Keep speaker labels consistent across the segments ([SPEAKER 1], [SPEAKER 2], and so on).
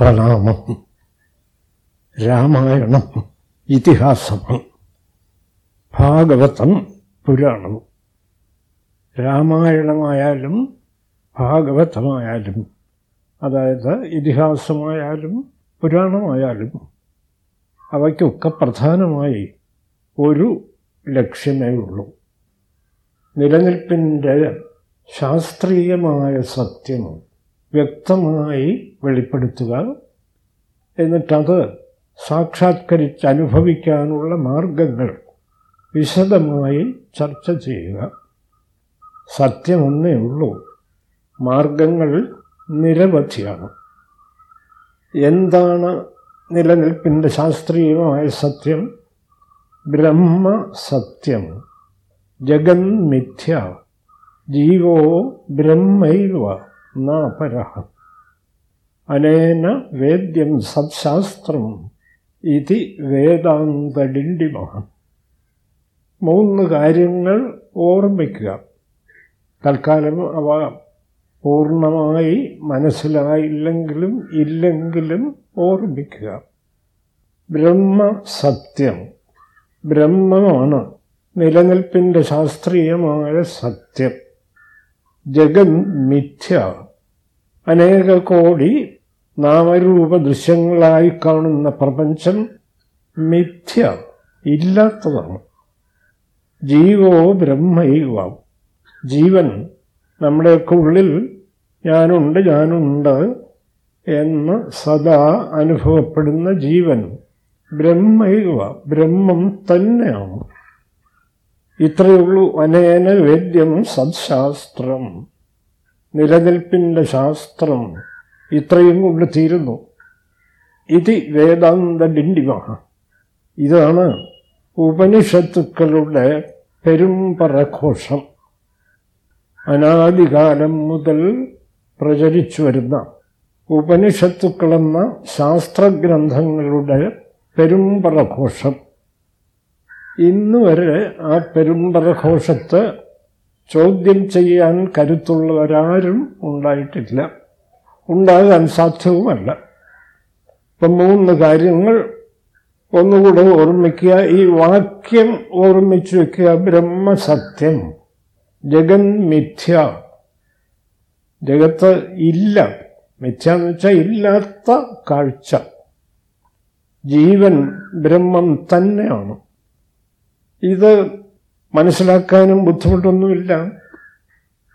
[SPEAKER 1] പ്രണാമം. രാമായണം ഇതിഹാസം ഭാഗവതം പുരാണം. രാമായണമായാലും ഭാഗവതമായാലും അതായത് ഇതിഹാസമായാലും പുരാണമായാലും അവയ്ക്കൊക്കെ പ്രധാനമായി ഒരു ലക്ഷ്യമേ ഉള്ളൂ. നിലനിൽപ്പിന്റെ ശാസ്ത്രീയമായ സത്യം വ്യക്തമായി വെളിപ്പെടുത്തുക എന്നിട്ടത് സാക്ഷാത്കരിച്ച് അനുഭവിക്കാനുള്ള മാർഗങ്ങൾ വിശദമായി ചർച്ച ചെയ്യുക. സത്യമൊന്നേ ഉള്ളൂ. മാർഗങ്ങൾ നിരവധിയാണ്. എന്താണ് നിലനിൽപ്പിന്റെ ശാസ്ത്രീയമായ സത്യം? ബ്രഹ്മ ബ്രഹ്മസത്യം. ജഗന്മിഥ്യ. ജീവോ ബ്രഹ്മൈവ. നാപര അനേന വേദ്യം സത്ശാസ്ത്രം ഇതി വേദാന്തഡിണ്ടിമ മൂന്ന് കാര്യങ്ങൾ ഓർമ്മിക്കുക. തൽക്കാലം അവ പൂർണമായി മനസ്സിലായില്ലെങ്കിലും ഇല്ലെങ്കിലും ഓർമ്മിക്കുക. ബ്രഹ്മസത്യം ബ്രഹ്മമാണ്. നിലനിൽപ്പിന്റെ ശാസ്ത്രീയമായ സത്യം. ജഗൻ മിഥ്യ. അനേക കോടി നാമരൂപ ദൃശ്യങ്ങളായി കാണുന്ന പ്രപഞ്ചം മിഥ്യ ഇല്ലാത്തതാണ്. ജീവോ ബ്രഹ്മൈവ. ജീവൻ നമ്മുടെയൊക്കെ ഉള്ളിൽ ഞാനുണ്ട് ഞാനുണ്ട് എന്ന് സദാ അനുഭവപ്പെടുന്ന ജീവൻ ബ്രഹ്മൈവ ബ്രഹ്മം തന്നെയാണ്. ഇത്രയുള്ളൂ അനേന വേദ്യം സത്ശാസ്ത്രം നിലനിൽപ്പിന്റെ ശാസ്ത്രം ഇത്രയും കൊണ്ട് തീരുന്നു. ഇത് വേദാന്ത ഡിണ്ടിമ. ഇതാണ് ഉപനിഷത്തുക്കളുടെ പെരുമ്പറഘോഷം. അനാദികാലം മുതൽ പ്രചരിച്ചു വരുന്ന ഉപനിഷത്തുക്കളെന്ന ശാസ്ത്രഗ്രന്ഥങ്ങളുടെ പെരുമ്പറഘോഷം. ഇന്ന് വരെ ആ പെരുമ്പറഘോഷത്തെ ചോദ്യം ചെയ്യാൻ കരുത്തുള്ളവരാരും ഉണ്ടായിട്ടില്ല. ഉണ്ടാകാൻ സാധ്യവുമല്ല. ഇപ്പം മൂന്ന് കാര്യങ്ങൾ ഒന്നുകൂടെ ഓർമ്മിക്കുക. ഈ വാക്യം ഓർമ്മിച്ചു വയ്ക്കുക ബ്രഹ്മസത്യം ജഗൻ മിഥ്യ. ജഗത്ത് ഇല്ല. മിഥ്യ എന്ന് വെച്ചാൽ ഇല്ലാത്ത കാഴ്ച. ജീവൻ ബ്രഹ്മം തന്നെയാണ്. ഇത് മനസ്സിലാക്കാനും ബുദ്ധിമുട്ടൊന്നുമില്ല.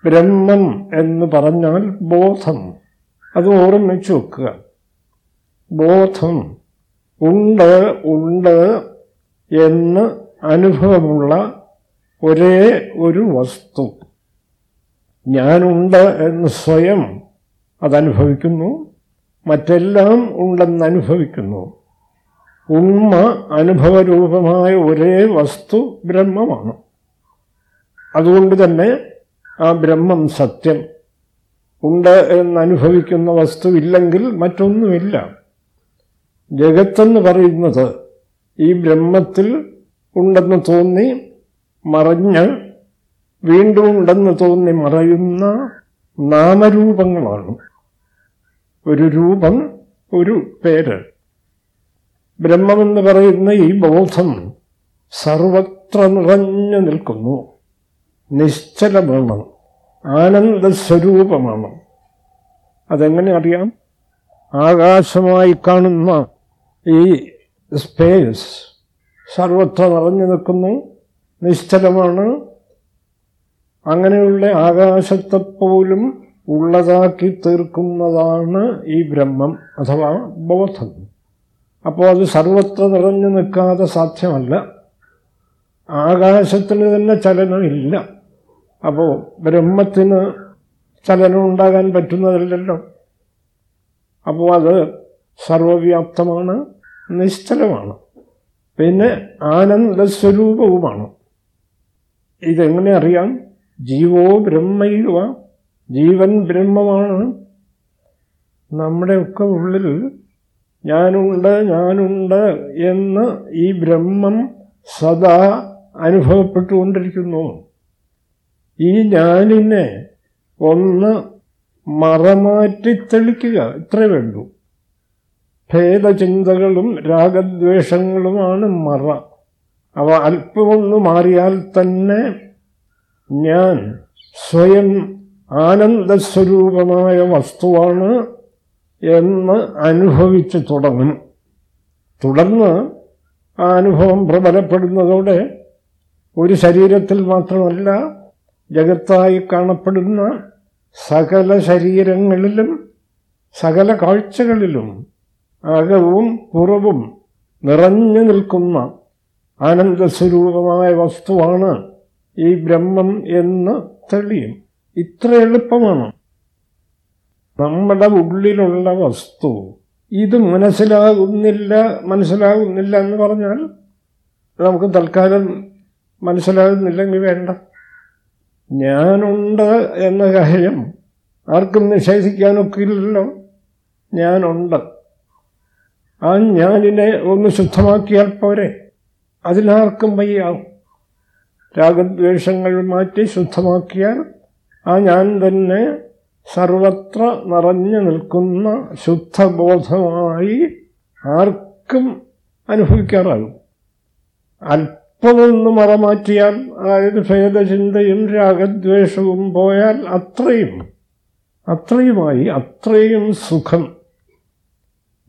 [SPEAKER 1] ബ്രഹ്മം എന്ന് പറഞ്ഞാൽ ബോധം. അത് ഓർമ്മിച്ചു വെക്കുക. ബോധം. ഉണ്ട് ഉണ്ട് എന്ന് അനുഭവമുള്ള ഒരേ ഒരു വസ്തു. ഞാനുണ്ട് എന്ന് സ്വയം അതനുഭവിക്കുന്നു. മറ്റെല്ലാം ഉണ്ടെന്ന് അനുഭവിക്കുന്നു. ഉണ്മ അനുഭവരൂപമായ ഒരേ വസ്തു ബ്രഹ്മമാണ്. അതുകൊണ്ട് തന്നെ ആ ബ്രഹ്മം സത്യം. ഉണ്ട് എന്നനുഭവിക്കുന്ന വസ്തു ഇല്ലെങ്കിൽ മറ്റൊന്നുമില്ല. ജഗത്തെന്ന് പറയുന്നത് ഈ ബ്രഹ്മത്തിൽ ഉണ്ടെന്ന് തോന്നി മറഞ്ഞ് വീണ്ടും ഉണ്ടെന്ന് തോന്നി മറയുന്ന നാമരൂപങ്ങളാണ്. ഒരു രൂപം ഒരു പേര്. ബ്രഹ്മമെന്ന് പറയുന്ന ഈ ബോധം സർവത്ര നിറഞ്ഞു നിൽക്കുന്നു. നിശ്ചലമാണ്. ആനന്ദസ്വരൂപമാണ്. അതെങ്ങനെ അറിയാം? ആകാശമായി കാണുന്ന ഈ സ്പേസ് സർവത്ര നിറഞ്ഞു നിൽക്കുന്നു. നിശ്ചലമാണ്. അങ്ങനെയുള്ള ആകാശത്തെപ്പോലും ഉള്ളതാക്കി തീർക്കുന്നതാണ് ഈ ബ്രഹ്മം അഥവാ ബോധം. അപ്പോൾ അത് സർവത്ര നിറഞ്ഞു നിൽക്കാതെ സാധ്യമല്ല. ആകാശത്തിന് തന്നെ ചലനമില്ല. അപ്പോൾ ബ്രഹ്മത്തിന് ചലനം ഉണ്ടാകാൻ പറ്റുന്നതല്ലല്ലോ. അപ്പോൾ അത് സർവവ്യാപ്തമാണ് നിശ്ചലമാണ്. പിന്നെ ആനന്ദസ്വരൂപവുമാണ്. ഇതെങ്ങനെ അറിയാം? ജീവോ ബ്രഹ്മയുവ ജീവൻ ബ്രഹ്മമാണ്. നമ്മുടെയൊക്കെ ഉള്ളിൽ ഞാനുണ്ട് ഞാനുണ്ട് എന്ന് ഈ ബ്രഹ്മം സദാ അനുഭവപ്പെട്ടുകൊണ്ടിരിക്കുന്നു. ഈ ഞാനിനെ ഒന്ന് മറമാറ്റി തെളിക്കുക ഇത്രേ വേണ്ടൂ. ഭേദചിന്തകളും രാഗദ്വേഷങ്ങളുമാണ് മറ. അവ അല്പമൊന്ന് മാറിയാൽ തന്നെ ഞാൻ സ്വയം ആനന്ദസ്വരൂപമായ വസ്തുവാണ് എന്ന് അനുഭവിച്ചു തുടങ്ങും. തുടർന്ന് ആ അനുഭവം പ്രബലപ്പെടുന്നതോടെ ഒരു ശരീരത്തിൽ മാത്രമല്ല ജഗത്തായി കാണപ്പെടുന്ന സകല ശരീരങ്ങളിലും സകല കാഴ്ചകളിലും അകവും പുറവും നിറഞ്ഞു നിൽക്കുന്ന ആനന്ദസ്വരൂപമായ വസ്തുവാണ് ഈ ബ്രഹ്മം എന്ന് തെളിയും. ഇത്ര എളുപ്പമാണ്. നമ്മുടെ ഉള്ളിലുള്ള വസ്തു. ഇത് മനസ്സിലാകുന്നില്ല മനസ്സിലാകുന്നില്ല എന്ന് പറഞ്ഞാൽ നമുക്ക് തൽക്കാലം മനസ്സിലാകുന്നില്ലെങ്കിൽ വേണ്ട. ഞാനുണ്ട് എന്ന കാര്യം ആർക്കും നിഷേധിക്കാനൊക്കില്ലല്ലോ. ഞാനുണ്ട്. ആ ഞാനിനെ ഒന്ന് ശുദ്ധമാക്കിയാൽ പോരെ. അതിലാർക്കും വയ്യാവും. രാഗദ്വേഷങ്ങൾ മാറ്റി ശുദ്ധമാക്കിയാൽ ആ ഞാൻ തന്നെ സർവത്ര നിറഞ്ഞു നിൽക്കുന്ന ശുദ്ധബോധമായി ആർക്കും അനുഭവിക്കാറാകും. അല്പമൊന്ന് മറമാറ്റിയാൽ അതായത് ഭേദചിന്തയും രാഗദ്വേഷവും പോയാൽ അത്രയും അത്രയുമായി അത്രയും സുഖം.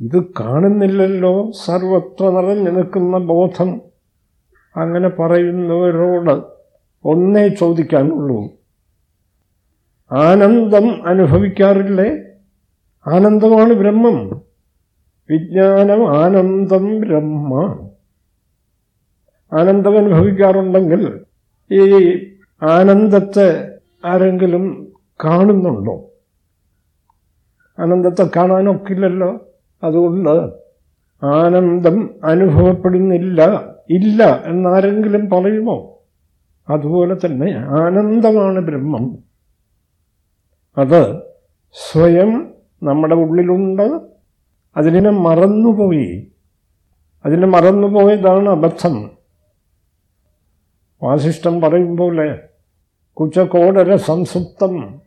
[SPEAKER 1] ഇത് കാണുന്നില്ലല്ലോ സർവത്ര നിറഞ്ഞു നിൽക്കുന്ന ബോധം. അങ്ങനെ പറയുന്നവരോട് ഒന്നേ ചോദിക്കാനുള്ളൂ. ആനന്ദം അനുഭവിക്കാറില്ലേ? ആനന്ദമാണ് ബ്രഹ്മം. വിജ്ഞാനം ആനന്ദം ബ്രഹ്മ. ആനന്ദം അനുഭവിക്കാറുണ്ടെങ്കിൽ ഈ ആനന്ദത്തെ ആരെങ്കിലും കാണുന്നുണ്ടോ? ആനന്ദത്തെ കാണാനൊക്കില്ലല്ലോ. അതുകൊണ്ട് ആനന്ദം അനുഭവപ്പെടുന്നില്ല ഇല്ല എന്നാരെങ്കിലും പറയുമോ? അതുപോലെ തന്നെ ആനന്ദമാണ് ബ്രഹ്മം. അത് സ്വയം നമ്മുടെ ഉള്ളിലുണ്ട്. അതിനെ മറന്നുപോയി. അതിനെ മറന്നുപോയതാണ് അബദ്ധം. വാസിഷ്ടം പറയും പോലെ കുച്ചകോടര സംസുപ്തം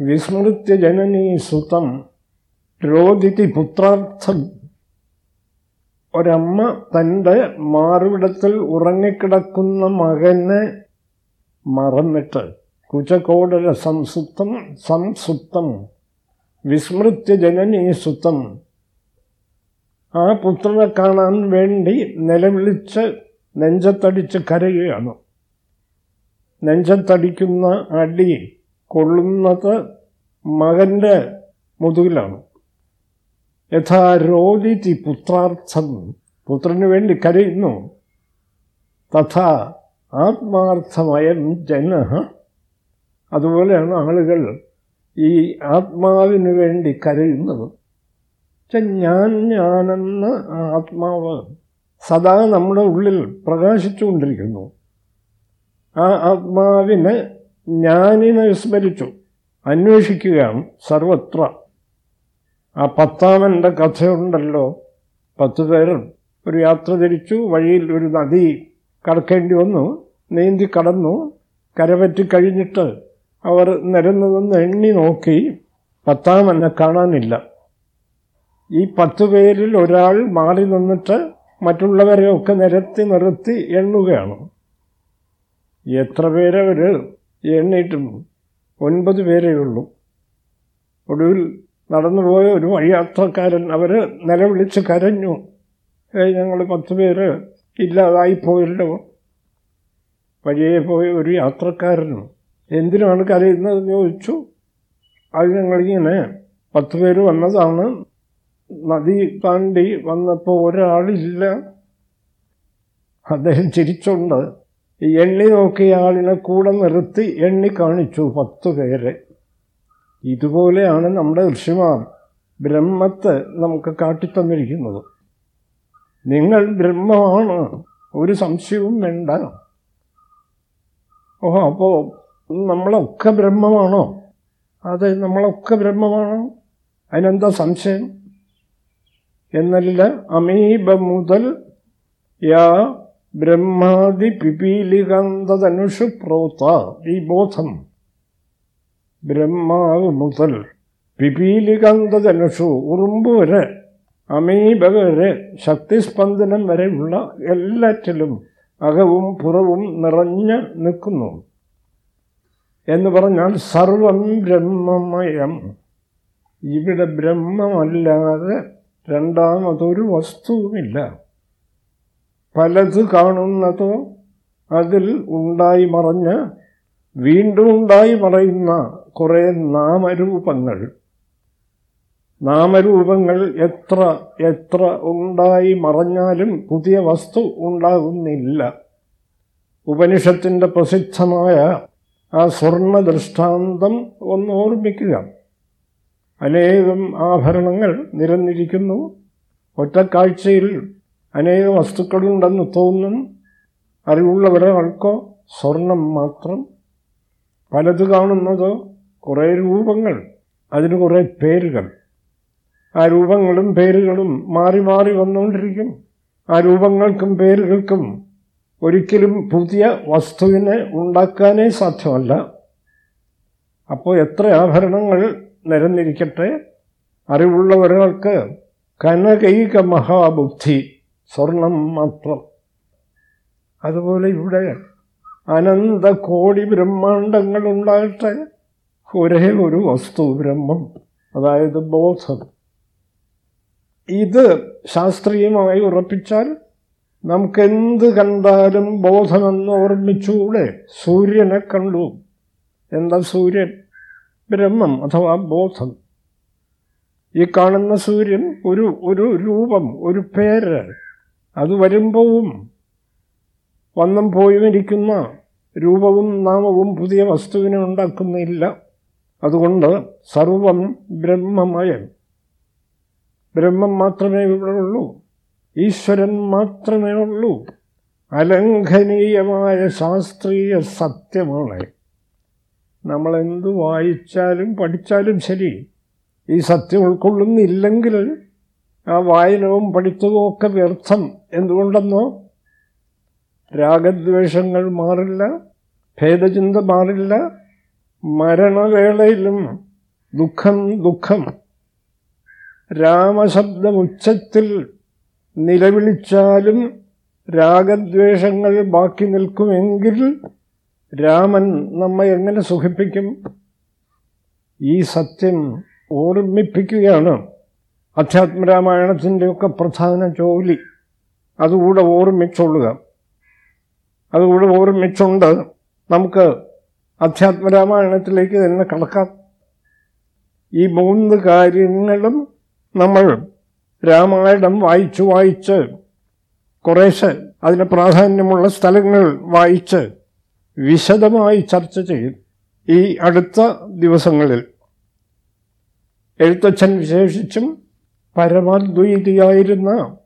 [SPEAKER 1] വിസ്മൃത്യ ജനനീ സുതം രോദിതി പുത്രാർത്ഥം. ഒരമ്മ തന്റെ മാറുവിടത്തിൽ ഉറങ്ങിക്കിടക്കുന്ന മകനെ മറന്നിട്ട് കുചകോടര സംസുപ്തം സംസുപ്തം വിസ്മൃത്യ ജനനീ സുത്തം ആ പുത്രനെ കാണാൻ വേണ്ടി നിലവിളിച്ച് നെഞ്ചത്തടിച്ച് കരയുകയാണ്. നെഞ്ചത്തടിക്കുന്ന അടി കൊള്ളുന്നത് മകന്റെ മുതുകിലാണ്. യഥാരോദിതി പുത്രാർത്ഥം. പുത്രന് വേണ്ടി കരയുന്നു. തഥാ ആത്മാർത്ഥമയം ജന അതുപോലെയാണ് ആളുകൾ ഈ ആത്മാവിന് വേണ്ടി കരയുന്നത്. ഞാൻ ഞാനെന്ന് ആത്മാവ് സദാ നമ്മുടെ ഉള്ളിൽ പ്രകാശിച്ചുകൊണ്ടിരിക്കുന്നു. ആ ആത്മാവിനെ ഞാനിനെ വിസ്മരിച്ചു. അന്വേഷിക്കുകയാണ് സർവത്ര. ആ പത്താമന്റെ കഥയുണ്ടല്ലോ. പത്ത് പേർ ഒരു യാത്ര തിരിച്ചു വഴിയിൽ ഒരു നദി കടക്കേണ്ടി വന്നു. നീന്തി കടന്നു. കരപറ്റി കഴിഞ്ഞിട്ട് അവർ നിരന്നതെന്ന് എണ്ണി നോക്കി പത്താം എന്നെ കാണാനില്ല. ഈ പത്ത് പേരിൽ ഒരാൾ മാറി നിന്നിട്ട് മറ്റുള്ളവരെ ഒക്കെ നിരത്തി നിർത്തി എണ്ണുകയാണ്. എത്ര പേരവർ എണ്ണിയിട്ടും ഒൻപത് പേരേ ഉള്ളൂ. ഒടുവിൽ നടന്നുപോയ ഒരു വഴിയാത്രക്കാരൻ അവർ നിലവിളിച്ച് കരഞ്ഞു. ഞങ്ങൾ പത്ത് പേര് ഇല്ലാതായിപ്പോയല്ലോ വഴിയെ പോയ ഒരു യാത്രക്കാരനും എന്തിനാണ് കരയുന്നത് ചോദിച്ചു. അത് ഞങ്ങളിങ്ങനെ പത്ത് പേര് വന്നതാണ്. നദി താണ്ടി വന്നപ്പോൾ ഒരാളില്ല. അദ്ദേഹം ചിരിച്ചുണ്ട് എണ്ണി നോക്കിയ ആളിനെ കൂടെ നിർത്തി എണ്ണി കാണിച്ചു പത്ത് പേരെ. ഇതുപോലെയാണ് നമ്മുടെ ഋഷിമാർ ബ്രഹ്മത്തെ നമുക്ക് കാട്ടിത്തന്നിരിക്കുന്നത്. നിങ്ങൾ ബ്രഹ്മമാണ്. ഒരു സംശയവും വേണ്ട. ഓഹോ അപ്പോൾ നമ്മളൊക്കെ ബ്രഹ്മമാണോ? അത് നമ്മളൊക്കെ ബ്രഹ്മമാണോ? അതിനെന്താ സംശയം? എന്നല്ല അമീബ മുതൽ യാ ബ്രഹ്മാതി പിപീലികാന്തനുഷു പ്രോത്ത ഈ ബോധം. ബ്രഹ്മാവ് മുതൽ പിപീലികാന്തനുഷു ഉറുമ്പ് വരെ അമീബ വരെ ശക്തിസ്പന്ദനം വരെയുള്ള എല്ലാറ്റിലും അകവും പുറവും നിറഞ്ഞ് നിൽക്കുന്നു. എന്ന് പറഞ്ഞാൽ സർവം ബ്രഹ്മമയം. ഇവിടെ ബ്രഹ്മമല്ലാതെ രണ്ടാമതൊരു വസ്തുവുമില്ല. പലത് കാണുന്നതോ അതിൽ ഉണ്ടായി മറഞ്ഞ് വീണ്ടും ഉണ്ടായി മറയുന്ന കുറേ നാമരൂപങ്ങൾ. നാമരൂപങ്ങൾ എത്ര എത്ര ഉണ്ടായി മറഞ്ഞാലും പുതിയ വസ്തു ഉണ്ടാകുന്നില്ല. ഉപനിഷത്തിന്റെ പ്രസിദ്ധമായ ആ സ്വർണ ദൃഷ്ടാന്തം ഒന്ന് ഓർമ്മിക്കുക. അനേകം ആഭരണങ്ങൾ നിരന്നിരിക്കുന്നു. ഒറ്റക്കാഴ്ചയിൽ അനേക വസ്തുക്കളുണ്ടെന്ന് തോന്നും. അറിവുള്ള ഒരാൾക്കോ സ്വർണം മാത്രം. പലത് കാണുന്നതോ കുറേ രൂപങ്ങൾ അതിന് കുറേ പേരുകൾ. ആ രൂപങ്ങളും പേരുകളും മാറി മാറി വന്നുകൊണ്ടിരിക്കും. ആ രൂപങ്ങൾക്കും പേരുകൾക്കും ഒരിക്കലും പുതിയ വസ്തുവിനെ ഉണ്ടാക്കാനേ സാധ്യമല്ല. അപ്പോൾ എത്ര ആഭരണങ്ങൾ നിരന്നിരിക്കട്ടെ? അറിവുള്ള ഒരാൾക്ക് കനകൈക മഹാബുദ്ധി സ്വർണം മാത്രം. അതുപോലെ ഇവിടെ അനന്ത കോടി ബ്രഹ്മാണ്ടങ്ങൾ ഉണ്ടാകട്ടെ? ഒരേ ഒരു വസ്തു ബ്രഹ്മം അതായത് ബോധം. ഇത് ശാസ്ത്രീയമായി ഉറപ്പിച്ചാൽ നമുക്കെന്ത് കണ്ടാലും ബോധമെന്ന് ഓർമ്മിച്ചുകൂടെ സൂര്യനെ കണ്ടു. എന്താ സൂര്യൻ? ബ്രഹ്മം അഥവാ ബോധം. ഈ കാണുന്ന സൂര്യൻ ഒരു ഒരു രൂപം ഒരു പേര്. അത് വരുമ്പോഴും വന്നും പോയും ഇരിക്കുന്ന രൂപവും നാമവും പുതിയ വസ്തുവിനെ ഉണ്ടാക്കുന്നില്ല. അതുകൊണ്ട് സർവം ബ്രഹ്മമയം. ബ്രഹ്മം മാത്രമേ ഇവിടെ ഉള്ളൂ. ഈശ്വരൻ മാത്രമേ ഉള്ളൂ. അലംഘനീയമായ ശാസ്ത്രീയ സത്യമാണ് നമ്മളെന്ത് വായിച്ചാലും പഠിച്ചാലും ശരി. ഈ സത്യം ഉൾക്കൊള്ളുന്നില്ലെങ്കിൽ ആ വായനവും പഠിത്തവും ഒക്കെ വ്യർത്ഥം എന്തുകൊണ്ടെന്നോ? രാഗദ്വേഷങ്ങൾ മാറില്ല ഭേദചിന്ത മാറില്ല മരണവേളയിലും ദുഃഖം ദുഃഖം. രാമശബ്ദം ഉച്ചത്തിൽ നിലവിളിച്ചാലും രാഗദ്വേഷങ്ങൾ ബാക്കി നിൽക്കുമെങ്കിൽ രാമൻ നമ്മെ എങ്ങനെ സുഖിപ്പിക്കും? ഈ സത്യം ഓർമ്മിപ്പിക്കുകയാണ് അധ്യാത്മരാമായണത്തിന്റെയൊക്കെ പ്രധാന ജോലി. അതുകൂടെ ഓർമ്മിച്ചൊള്ളുക. അതുകൂടെ ഓർമ്മിച്ചുകൊണ്ട് നമുക്ക് അധ്യാത്മരാമായണത്തിലേക്ക് തന്നെ കടക്കാം. ഈ മൂന്ന് കാര്യങ്ങളും നമ്മൾ രാമായണം വായിച്ചു വായിച്ച് കുറേശ്ശെ അതിന് പ്രാധാന്യമുള്ള സ്ഥലങ്ങൾ വായിച്ച് വിശദമായി ചർച്ച ചെയ്യും ഈ അടുത്ത ദിവസങ്ങളിൽ. എഴുത്തച്ഛൻ വിശേഷിച്ചും പരമാദ്വൈതിയായിരുന്ന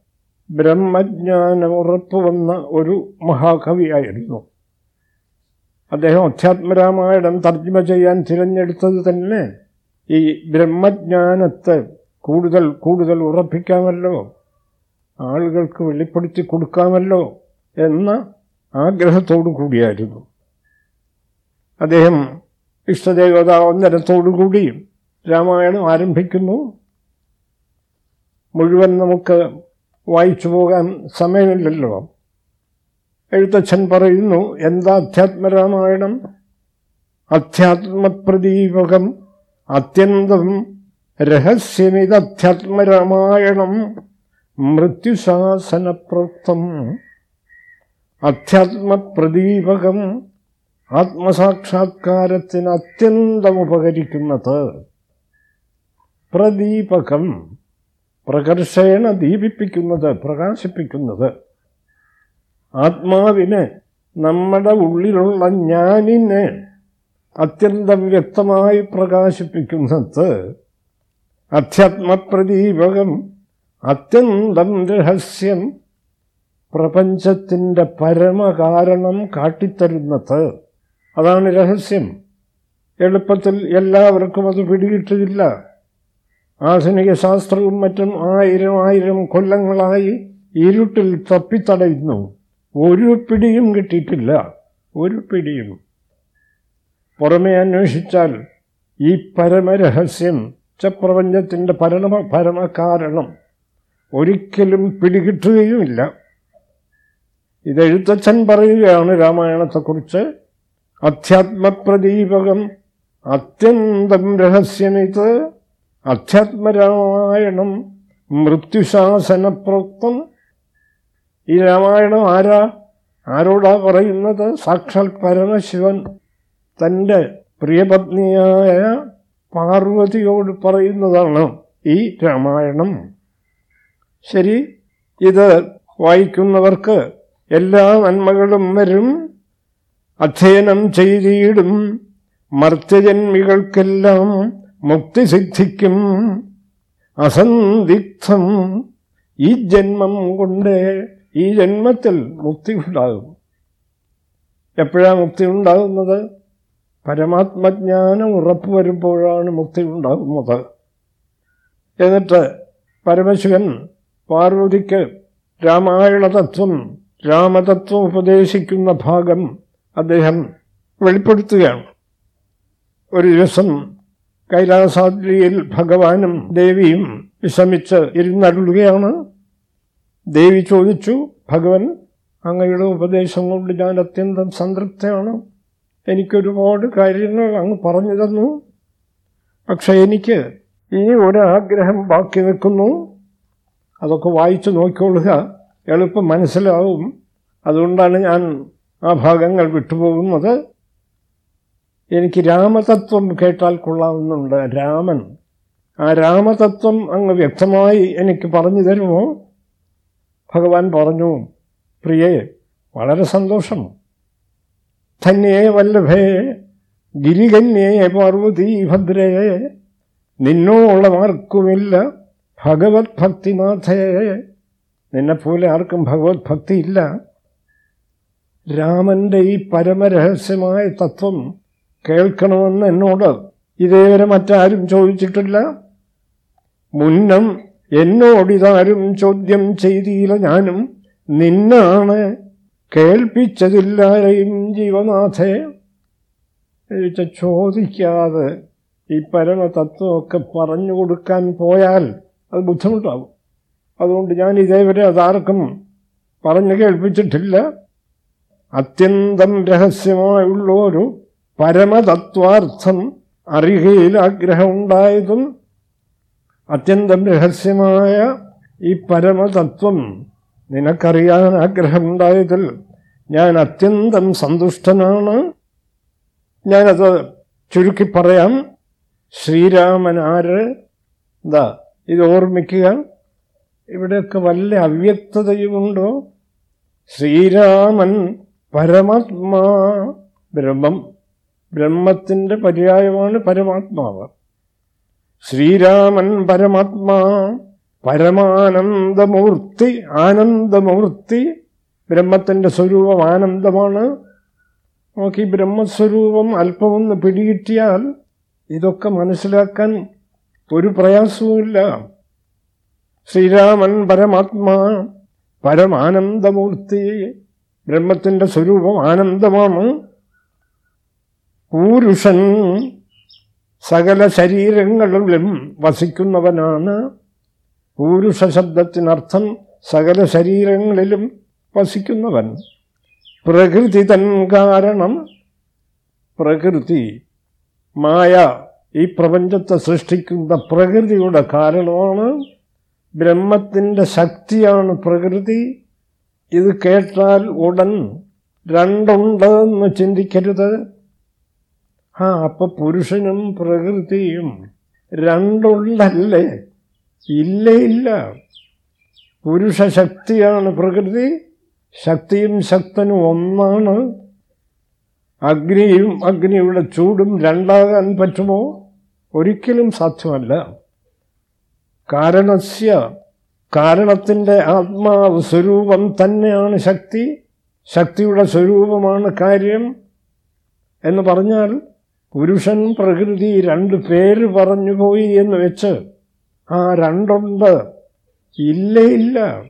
[SPEAKER 1] ബ്രഹ്മജ്ഞാനം ഉറപ്പുവന്ന ഒരു മഹാകവിയായിരുന്നു. അദ്ദേഹം അധ്യാത്മരാമായണം തർജമ ചെയ്യാൻ തിരഞ്ഞെടുത്തത് തന്നെ ഈ ബ്രഹ്മജ്ഞാനത്തെ കൂടുതൽ കൂടുതൽ ഉറപ്പിക്കാമല്ലോ? ആളുകൾക്ക് വെളിപ്പെടുത്തി കൊടുക്കാമല്ലോ? എന്ന ആഗ്രഹത്തോടു കൂടിയായിരുന്നു. അദ്ദേഹം ഇഷ്ടദേവത ഒന്നരത്തോടുകൂടി രാമായണം ആരംഭിക്കുന്നു. മുഴുവൻ നമുക്ക് വായിച്ചു പോകാൻ സമയമില്ലല്ലോ. എഴുത്തച്ഛൻ പറയുന്നു എന്താ അധ്യാത്മരാമായണം? അധ്യാത്മപ്രദീപകം അത്യന്തം രഹസ്യമിതധ്യാത്മരാമായണം മൃത്യുശാസനപ്രോക്തം അധ്യാത്മപ്രദീപകം ആത്മസാക്ഷാത്കാരത്തിന് അത്യന്തം ഉപകരിക്കുന്നത് പ്രദീപകം പ്രകർഷേണ ദീപിപ്പിക്കുന്നത് പ്രകാശിപ്പിക്കുന്നത്. ആത്മാവിനെ നമ്മുടെ ഉള്ളിലുള്ള ഞാനിനെ അത്യന്തം വ്യക്തമായി പ്രകാശിപ്പിക്കുന്നത്. അധ്യാത്മപ്രദീപകം അത്യന്തം രഹസ്യം പ്രപഞ്ചത്തിന്റെ പരമകാരണം കാട്ടിത്തരുന്നത്. അതാണ് രഹസ്യം. എളുപ്പത്തിൽ എല്ലാവർക്കും അത് പിടികിട്ടില്ല ആധുനിക ശാസ്ത്രവും മറ്റും ആയിരം ആയിരം കൊല്ലങ്ങളായി ഇരുട്ടിൽ തപ്പിത്തടയുന്നു. ഒരു പിടിയും കിട്ടിയിട്ടില്ല. ഒരു പിടിയും. പുറമേ അന്വേഷിച്ചാൽ ഈ പരമരഹസ്യം ചപ്രപഞ്ചത്തിന്റെ പരമ പരമകാരണം ഒരിക്കലും പിടികിട്ടുകയുമില്ല. ഇതെഴുത്തച്ഛൻ പറയുകയാണ് രാമായണത്തെക്കുറിച്ച്. അധ്യാത്മപ്രദീപകം അത്യന്തം രഹസ്യമിത്. അധ്യാത്മരാമായണം മൃത്യുശാസനപ്രോക്തം ഈ രാമായണം ആരാ? ആരോടാ പറയുന്നത്? സാക്ഷാൽ പരമശിവൻ തന്റെ പ്രിയപത്നിയായ പാർവതിയോട് പറയുന്നതാണ് ഈ രാമായണം. ശരി ഇത് വായിക്കുന്നവർക്ക് എല്ലാ നന്മകളും വരും. അധ്യയനം ചെയ്തിടും. മർത്യജന്മികൾക്കെല്ലാം മുക്തി സിദ്ധിക്കും. അസന്ദിഗ്ധം ഈ ജന്മം കൊണ്ട് ഈ ജന്മത്തിൽ മുക്തി ഉണ്ടാകും. എപ്പോഴാണ് മുക്തി ഉണ്ടാകുന്നത്? പരമാത്മജ്ഞാനം ഉറപ്പ് വരുമ്പോഴാണ് മുക്തി ഉണ്ടാകുന്നത്. എന്നിട്ട് പരമശിവൻ പാർവതിക്ക് രാമായണ തത്വം രാമതത്വം ഉപദേശിക്കുന്ന ഭാഗം അദ്ദേഹം വെളിപ്പെടുത്തുകയാണ്. ഒരു ദിവസം കൈലാസാദ്രിയിൽ ഭഗവാനും ദേവിയും വിഷമിച്ച് ഇരുന്നരുളുകയാണ്. ദേവി ചോദിച്ചു ഭഗവൻ അങ്ങയുടെ ഉപദേശം കൊണ്ട് ഞാൻ അത്യന്തം സംതൃപ്തയാണ്. എനിക്കൊരുപാട് കാര്യങ്ങൾ അങ്ങ് പറഞ്ഞു തന്നു. പക്ഷെ എനിക്ക് ഈ ഒരാഗ്രഹം ബാക്കി നിൽക്കുന്നു അതൊക്കെ വായിച്ചു നോക്കിക്കൊള്ളുക എളുപ്പം മനസ്സിലാവും. അതുകൊണ്ടാണ് ഞാൻ ആ ഭാഗങ്ങൾ വിട്ടുപോകുന്നത്. എനിക്ക് രാമതത്വം കേട്ടാൽ കൊള്ളാവുന്നുണ്ട്. രാമൻ ആ രാമതത്വം അങ്ങ് വ്യക്തമായി എനിക്ക് പറഞ്ഞു തരുമോ? ഭഗവാൻ പറഞ്ഞു പ്രിയേ വളരെ സന്തോഷം. ധന്യേ വല്ലഭേ ഗിരികന്യേ പാർവതി ഭദ്രേ നിന്നോളമാർക്കുമില്ല ഭഗവത് ഭക്തിനാഥേ. നിന്നെപ്പോലെ ആർക്കും ഭഗവത് ഭക്തിയില്ല. രാമന്റെ ഈ പരമരഹസ്യമായ തത്വം കേൾക്കണമെന്ന് എന്നോട് ഇതേവരെ മറ്റാരും ചോദിച്ചിട്ടില്ല. മുന്നം എന്നോടിതാരും ചോദ്യം ചെയ്തില്ല. ഞാനും നിന്നാണ് കേൾപ്പിച്ചതില്ലാരെയും ജീവനാഥേ. ചോദിക്കാതെ ഈ പരമതത്വമൊക്കെ പറഞ്ഞു കൊടുക്കാൻ പോയാൽ അത് ബുദ്ധിമുട്ടാവും. അതുകൊണ്ട് ഞാൻ ഇതേവരെ അതാർക്കും പറഞ്ഞു കേൾപ്പിച്ചിട്ടില്ല. അത്യന്തം രഹസ്യമായുള്ള ഒരു പരമതത്വാർത്ഥം അറിയയിൽ ആഗ്രഹമുണ്ടായതും അത്യന്തം രഹസ്യമായ ഈ പരമതത്വം നിനക്കറിയാൻ ആഗ്രഹമുണ്ടായതിൽ ഞാൻ അത്യന്തം സന്തുഷ്ടനാണ്. ഞാനത് ചുരുക്കി പറയാം ശ്രീരാമൻ ആര് എന്താ ഇത് ഓർമ്മിക്കുക. ഇവിടെയൊക്കെ വല്ല അവ്യക്തതയുമുണ്ടോ? ശ്രീരാമൻ പരമാത്മാ ബ്രഹ്മം ബ്രഹ്മത്തിന്റെ പര്യായമാണ് പരമാത്മാവ്. ശ്രീരാമൻ പരമാത്മാ പരമാനന്ദമൂർത്തി ആനന്ദമൂർത്തി ബ്രഹ്മത്തിന്റെ സ്വരൂപം ആനന്ദമാണ്. നോക്കി ബ്രഹ്മസ്വരൂപം അല്പമൊന്ന് പിടികിട്ടിയാൽ ഇതൊക്കെ മനസ്സിലാക്കാൻ ഒരു പ്രയാസവുമില്ല. ശ്രീരാമൻ പരമാത്മാ പരമാനന്ദമൂർത്തി ബ്രഹ്മത്തിന്റെ സ്വരൂപം ആനന്ദമാണ്. പൂരുഷൻ സകല ശരീരങ്ങളിലും വസിക്കുന്നവനാണ്. പൂരുഷ ശബ്ദത്തിനർത്ഥം സകല ശരീരങ്ങളിലും വസിക്കുന്നവൻ. പ്രകൃതി തൻ കാരണം പ്രകൃതി. മായ ഈ പ്രപഞ്ചത്തെ സൃഷ്ടിക്കുന്ന പ്രകൃതിയുടെ കാരണമാണ് ബ്രഹ്മത്തിന്റെ ശക്തിയാണ് പ്രകൃതി. ഇത് കേട്ടാൽ ഉടൻ രണ്ടുണ്ടെന്ന് ചിന്തിക്കരുത്. ആ അപ്പൊ പുരുഷനും പ്രകൃതിയും രണ്ടുണ്ടല്ലേ ഇല്ല ഇല്ല. പുരുഷ ശക്തിയാണ് പ്രകൃതി. ശക്തിയും ശക്തനും ഒന്നാണ്. അഗ്നിയും അഗ്നിയുടെ ചൂടും രണ്ടാകാൻ പറ്റുമോ? ഒരിക്കലും സാധ്യമല്ല. കാരണസ്യ കാരണത്തിന്റെ ആത്മാവ് സ്വരൂപം തന്നെയാണ് ശക്തി. ശക്തിയുടെ സ്വരൂപമാണ് കാര്യം. എന്ന് പറഞ്ഞാൽ പുരുഷൻ പ്രകൃതി രണ്ട് പേര് പറഞ്ഞു പോയി എന്ന് വെച്ച് ആ രണ്ടുണ്ട്. ഇല്ല ഇല്ല.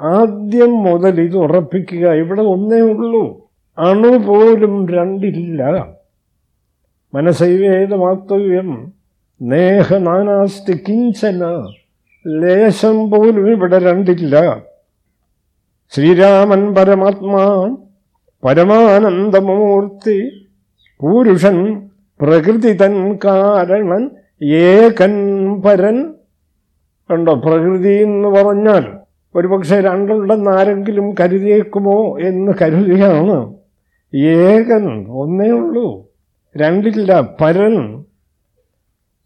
[SPEAKER 1] ആദ്യം മുതൽ ഇത് ഉറപ്പിക്കുക. ഇവിടെ ഒന്നേ ഉള്ളൂ. അണു പോലും രണ്ടില്ല. മനസ്സൈവേദമാത്തവ്യം നേഹ നാനാസ്തി കിഞ്ചന. ലേശം പോലും ഇവിടെ രണ്ടില്ല. ശ്രീരാമൻ പരമാത്മാ പരമാനന്ദമൂർത്തി പുരുഷൻ പ്രകൃതി തൻ കാരണൻ ഏകൻ പരൻ കണ്ടോ? പ്രകൃതി എന്ന് പറഞ്ഞാൽ ഒരുപക്ഷെ രണ്ടുണ്ടെന്ന് ആരെങ്കിലും കരുതിയേക്കുമോ എന്ന് കരുതിയാണ്. ഏകൻ ഒന്നേ ഉള്ളൂ. രണ്ടില്ല പരൻ.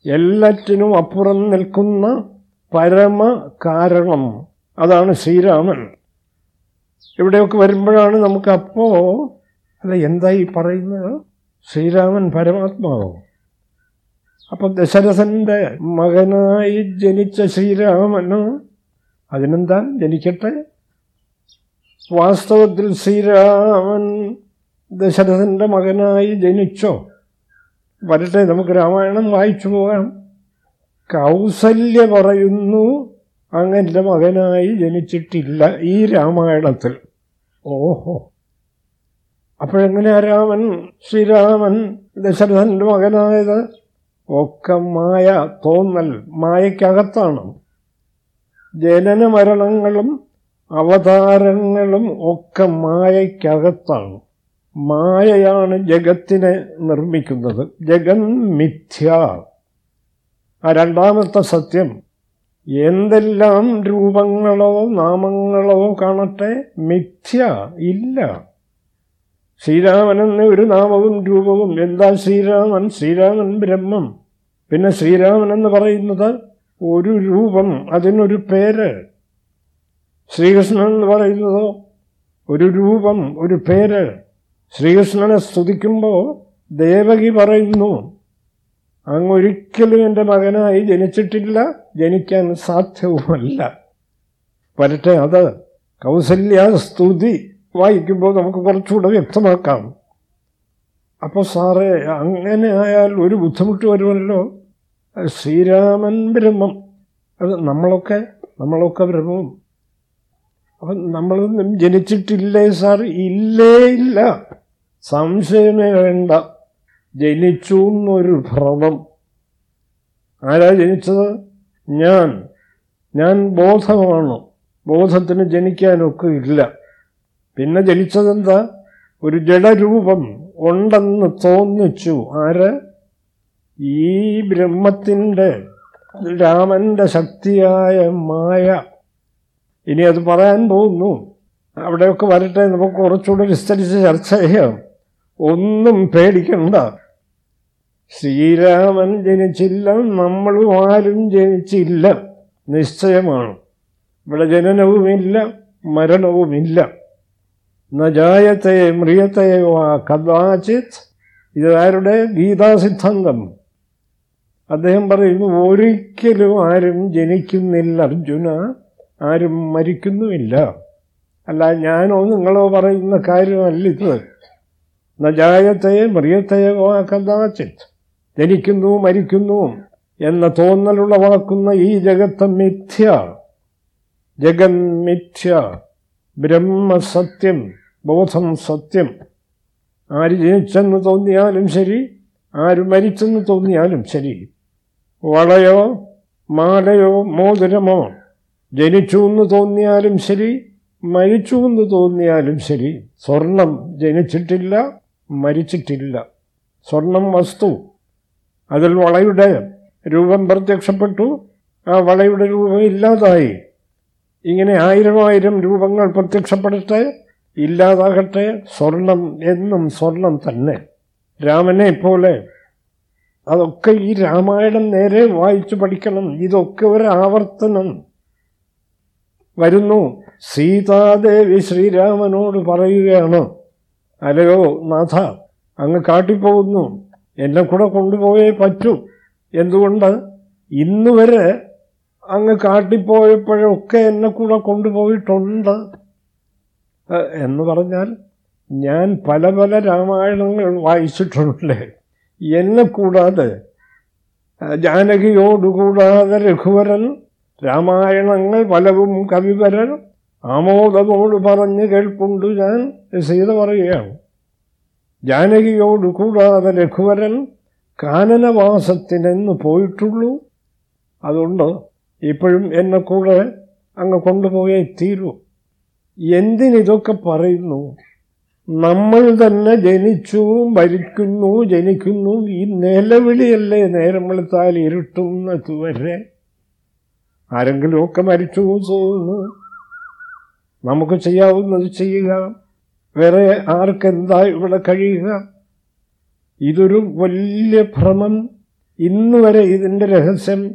[SPEAKER 1] എല്ലാറ്റിനും അപ്പുറം നിൽക്കുന്ന പരമ കാരണം. അതാണ് ശ്രീരാമൻ. ഇവിടെയൊക്കെ വരുമ്പോഴാണ് നമുക്കപ്പോ അല്ല എന്തായി പറയുന്നത്? ശ്രീരാമൻ പരമാത്മാവോ. അപ്പൊ ദശരഥന്റെ മകനായി ജനിച്ച ശ്രീരാമന് അതിനെന്താ? ജനിക്കട്ടെ. വാസ്തവത്തിൽ ശ്രീരാമൻ ദശരഥന്റെ മകനായി ജനിച്ചോ? വരട്ടെ നമുക്ക് രാമായണം വായിച്ചു പോകാം. കൗസല്യ പറയുന്നു അങ്ങന്റെ മകനായി ജനിച്ചിട്ടില്ല ഈ രാമായണത്തിൽ. ഓഹോ. അപ്പോഴെങ്ങനെയാ രാമൻ ശ്രീരാമൻ ദശരഥന്റെ മകനായത്? ഒക്കെ മായ തോന്നൽ മായയ്ക്കകത്താണ് ജനന മരണങ്ങളും അവതാരങ്ങളും ഒക്കെ മായയ്ക്കകത്താണ് മായയാണ് ജഗത്തിനെ നിർമ്മിക്കുന്നത്. ജഗൻ മിഥ്യ. ആ രണ്ടാമത്തെ സത്യം എന്തെല്ലാം രൂപങ്ങളോ നാമങ്ങളോ കാണട്ടെ മിഥ്യ ഇല്ല. ശ്രീരാമനെന്ന ഒരു നാമവും രൂപവും എന്താ ശ്രീരാമൻ ശ്രീരാമൻ ബ്രഹ്മം. പിന്നെ ശ്രീരാമൻ എന്ന് പറയുന്നത് ഒരു രൂപം അതിനൊരു പേര്. ശ്രീകൃഷ്ണൻ എന്ന് പറയുന്നതോ ഒരു രൂപം ഒരു പേര്. ശ്രീകൃഷ്ണനെ സ്തുതിക്കുമ്പോൾ ദേവകി പറയുന്നു അങ്ങൊരിക്കലും എന്റെ മകനായി ജനിച്ചിട്ടില്ല ജനിക്കാൻ സാധ്യവുമല്ല. വരട്ടെ അത് കൗസല്യ സ്തുതി വായിക്കുമ്പോൾ നമുക്ക് കുറച്ചുകൂടെ വ്യക്തമാക്കാം അപ്പോൾ സാറേ അങ്ങനെ ആയാൽ ഒരു ബുദ്ധിമുട്ട് വരുമല്ലോ. ശ്രീരാമൻ ബ്രഹ്മം. അത് നമ്മളൊക്കെ നമ്മളൊക്കെ ബ്രഹ്മവും അപ്പം നമ്മളൊന്നും ജനിച്ചിട്ടില്ലേ സാർ? ഇല്ലേ ഇല്ല. സംശയമേ വേണ്ട. ജനിച്ചു എന്നൊരു ഭ്രമം. ആരാ ജനിച്ചത്? ഞാൻ. ഞാൻ ബോധമാണ് ബോധത്തിന് ജനിക്കാനൊക്കെ ഇല്ല. പിന്നെ ജനിച്ചതെന്താ? ഒരു ജഡരൂപം ഉണ്ടെന്ന് തോന്നിച്ചു. ആര്? ഈ ബ്രഹ്മത്തിന്റെ രാമന്റെ ശക്തിയായ മായ. ഇനി അത് പറയാൻ പോകുന്നു. അവിടെയൊക്കെ വരട്ടെ. നമുക്ക് കുറച്ചുകൂടെ വിസ്തരിച്ച് ചർച്ച ചെയ്യാം. ഒന്നും പേടിക്കണ്ട. ശ്രീരാമൻ ജനിച്ചില്ല നമ്മളും ആരും ജനിച്ചില്ല. നിശ്ചയമാണ്. ഇവിടെ ജനനവുമില്ല മരണവുമില്ല. നജായത്തെ മ്രിയത്തെ കഥാചിത് ഇതാരുടെ ഗീതാസിദ്ധാന്തം. അദ്ദേഹം പറയുന്നു ഒരിക്കലും ആരും ജനിക്കുന്നില്ല അർജുന. ആരും മരിക്കുന്നുമില്ല. അല്ല ഞാനോ നിങ്ങളോ പറയുന്ന കാര്യമല്ല ഇത്. നജായത്തെ മ്രിയത്തെയോ കഥാചിത്. ജനിക്കുന്നു മരിക്കുന്നു എന്ന തോന്നലുളവാക്കുന്ന ഈ ജഗത്ത് മിഥ്യ. ജഗൻ മിഥ്യ. ബ്രഹ്മസത്യം. ബോധം സത്യം. ആര് ജനിച്ചെന്ന് തോന്നിയാലും ശരി ആര് മരിച്ചെന്ന് തോന്നിയാലും ശരി. വളയോ മാലയോ മോതിരമോ ജനിച്ചു എന്ന് തോന്നിയാലും ശരി മരിച്ചു എന്ന് തോന്നിയാലും ശരി. സ്വർണം ജനിച്ചിട്ടില്ല മരിച്ചിട്ടില്ല. സ്വർണം വസ്തു. അതിൽ വളയുടെ രൂപം പ്രത്യക്ഷപ്പെട്ടു. ആ വളയുടെ രൂപം ഇല്ലാതായി. ഇങ്ങനെ ആയിരമായിരം ആയിരം രൂപങ്ങൾ പ്രത്യക്ഷപ്പെടട്ടെ ഇല്ലാതാകട്ടെ സ്വർണം എന്നും സ്വർണം തന്നെ. രാമനെ പോലെ അതൊക്കെ ഈ രാമായണം നേരെ വായിച്ചു പഠിക്കണം. ഇതൊക്കെ ഒരു ആവർത്തനം. വരുന്നു. സീതാദേവി ശ്രീരാമനോട് പറയുകയാണ്. അല്ലയോ നാഥ അങ്ങ് കാട്ടിപ്പോകുന്നു. എന്നെ കൂടെ കൊണ്ടുപോയേ പറ്റൂ. എന്തുകൊണ്ട്? ഇന്നുവരെ അങ്ങ് കാട്ടിപ്പോയപ്പോഴൊക്കെ എന്നെ കൂടെ കൊണ്ടുപോയിട്ടുണ്ട്. എന്ന് പറഞ്ഞാൽ ഞാൻ പല പല രാമായണങ്ങൾ വായിച്ചിട്ടുണ്ട് എന്നെ കൂടാതെ ജാനകിയോടുകൂടാതെ രഘുവരൻ രാമായണങ്ങൾ പലവും കവിവരൻ ആമോദമോട് പറഞ്ഞ് കേൾപ്പുണ്ട് ഞാൻ സീത പറയുകയാണ്. ജാനകിയോട് കൂടാതെ രഘുവരൻ കാനനവാസത്തിനെന്ന് പോയിട്ടുള്ളൂ. അതുകൊണ്ട് ഇപ്പോഴും എന്നെ കൂടെ അങ്ങ് കൊണ്ടുപോയേ തീരൂ. എന്തിനിതൊക്കെ പറയുന്നു? നമ്മൾ തന്നെ ജനിച്ചു ഭരിക്കുന്നു ജനിക്കുന്നു. ഈ നിലവിളിയല്ലേ നേരം വെളുത്താൽ ഇരുട്ടുന്നത് വരെ ആരെങ്കിലുമൊക്കെ മരിച്ചു തോന്നുന്നു. നമുക്ക് ചെയ്യാവുന്നത് ചെയ്യുക. വേറെ ആർക്കെന്താ ഇവിടെ കഴിയുക? ഇതൊരു വലിയ ഭ്രമം. ഇന്നുവരെ ഇതിന്റെ രഹസ്യം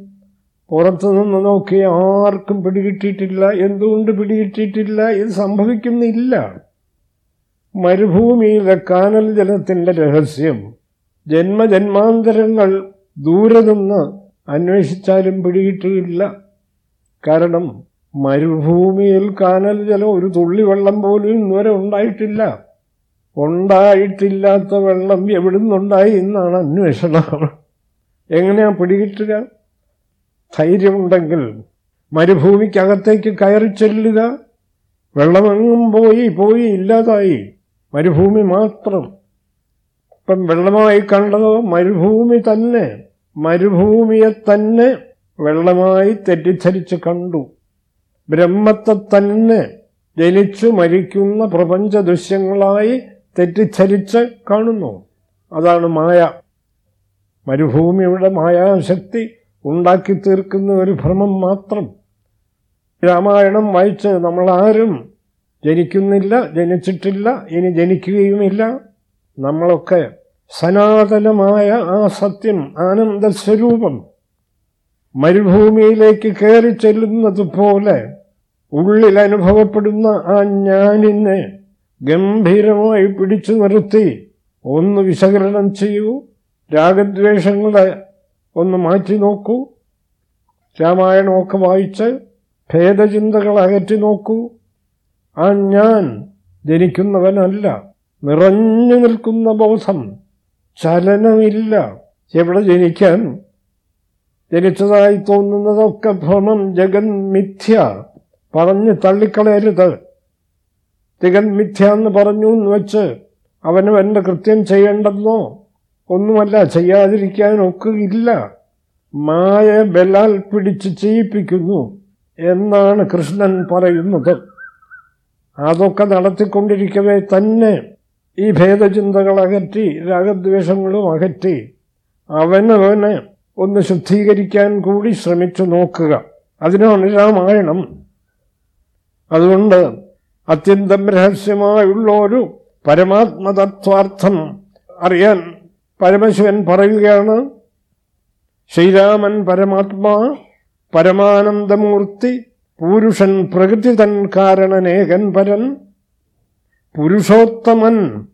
[SPEAKER 1] പുറത്തു നിന്ന് നോക്കി ആർക്കും പിടികിട്ടിയിട്ടില്ല എന്തുകൊണ്ട് പിടികിട്ടിയിട്ടില്ല ഇത് സംഭവിക്കുന്നില്ല. മരുഭൂമിയിലെ കാനൽ ജലത്തിന്റെ രഹസ്യം. ജന്മജന്മാന്തരങ്ങൾ ദൂരെ നിന്ന് അന്വേഷിച്ചാലും പിടികിട്ടിയില്ല. കാരണം മരുഭൂമിയിൽ കാനൽ ജലം ഒരു തുള്ളി വെള്ളം പോലും ഇന്നുവരെ ഉണ്ടായിട്ടില്ല. ഉണ്ടായിട്ടില്ലാത്ത വെള്ളം എവിടുന്നുണ്ടായി എന്നാണ് അന്വേഷണം. എങ്ങനെയാണ് പിടികിട്ടുക? ധൈര്യമുണ്ടെങ്കിൽ മരുഭൂമിക്കകത്തേക്ക് കയറി ചെല്ലുക. വെള്ളമെങ്ങും പോയി പോയി ഇല്ലാതായി. മരുഭൂമി മാത്രം. ഇപ്പം വെള്ളമായി കണ്ടതോ? മരുഭൂമി തന്നെ. മരുഭൂമിയെ തന്നെ വെള്ളമായി തെറ്റിദ്ധരിച്ച് കണ്ടു. ബ്രഹ്മത്തെ തന്നെ ജനിച്ചു മരിക്കുന്ന പ്രപഞ്ച ദൃശ്യങ്ങളായി തെറ്റിദ്ധരിച്ച് കാണുന്നു. അതാണ് മായ. മരുഭൂമിയുടെ മായാശക്തി ഉണ്ടാക്കി തീർക്കുന്ന ഒരു ഭ്രമം മാത്രം രാമായണം വായിച്ച് നമ്മളാരും ജനിക്കുന്നില്ല ജനിച്ചിട്ടില്ല ഇനി ജനിക്കുകയുമില്ല. നമ്മളൊക്കെ സനാതനമായ ആ സത്യം ആനന്ദസ്വരൂപം മരുഭൂമിയിലേക്ക് കയറി ചെല്ലുന്നത് പോലെ ഉള്ളിൽ അനുഭവപ്പെടുന്ന ആ ഞാനിനെ ഗംഭീരമായി പിടിച്ചു നിർത്തി ഒന്ന് വിശകലനം ചെയ്യൂ രാഗദ്വേഷങ്ങളെ ഒന്ന് മാറ്റി നോക്കൂ. രാമായണമൊക്കെ വായിച്ച് ഭേദചിന്തകൾ അകറ്റി നോക്കൂ. ആ ഞാൻ ജനിക്കുന്നവനല്ല നിറഞ്ഞു നിൽക്കുന്ന ബോധം ചലനമില്ല. എവിടെ ജനിക്കാൻ? ജനിച്ചതായി തോന്നുന്നതൊക്കെ ഭ്രമം ജഗൻ മിഥ്യ. പറഞ്ഞ് തള്ളിക്കളയരുത്. ജഗൻ മിഥ്യ എന്ന് പറഞ്ഞു എന്ന് വെച്ച് അവനവന്റെ കൃത്യം ചെയ്യേണ്ടെന്നോ ഒന്നുമല്ല ചെയ്യാതിരിക്കാൻ ഒക്കുകയില്ല മായ ബലാൽ പിടിച്ച് ചെയ്യിപ്പിക്കുന്നു എന്നാണ് കൃഷ്ണൻ പറയുന്നത്. അതൊക്കെ നടത്തിക്കൊണ്ടിരിക്കവേ തന്നെ. ഈ ഭേദചിന്തകൾ അകറ്റി രാഗദ്വേഷങ്ങളും അകറ്റി അവനവനെ ഒന്ന് ശുദ്ധീകരിക്കാൻ കൂടി ശ്രമിച്ചു നോക്കുക. അതിനാണ് രാമായണം. അതുകൊണ്ട് അത്യന്തം രഹസ്യമായുള്ള ഒരു പരമാത്മതത്വാർത്ഥം അറിയാൻ പരമശിവൻ പറയുകയാണ് ശ്രീരാമൻ പരമാത്മാ പരമാനന്ദമൂർത്തി പുരുഷൻ പ്രകൃതി തൻ കാരണനേകൻ പരൻ. പുരുഷോത്തമൻ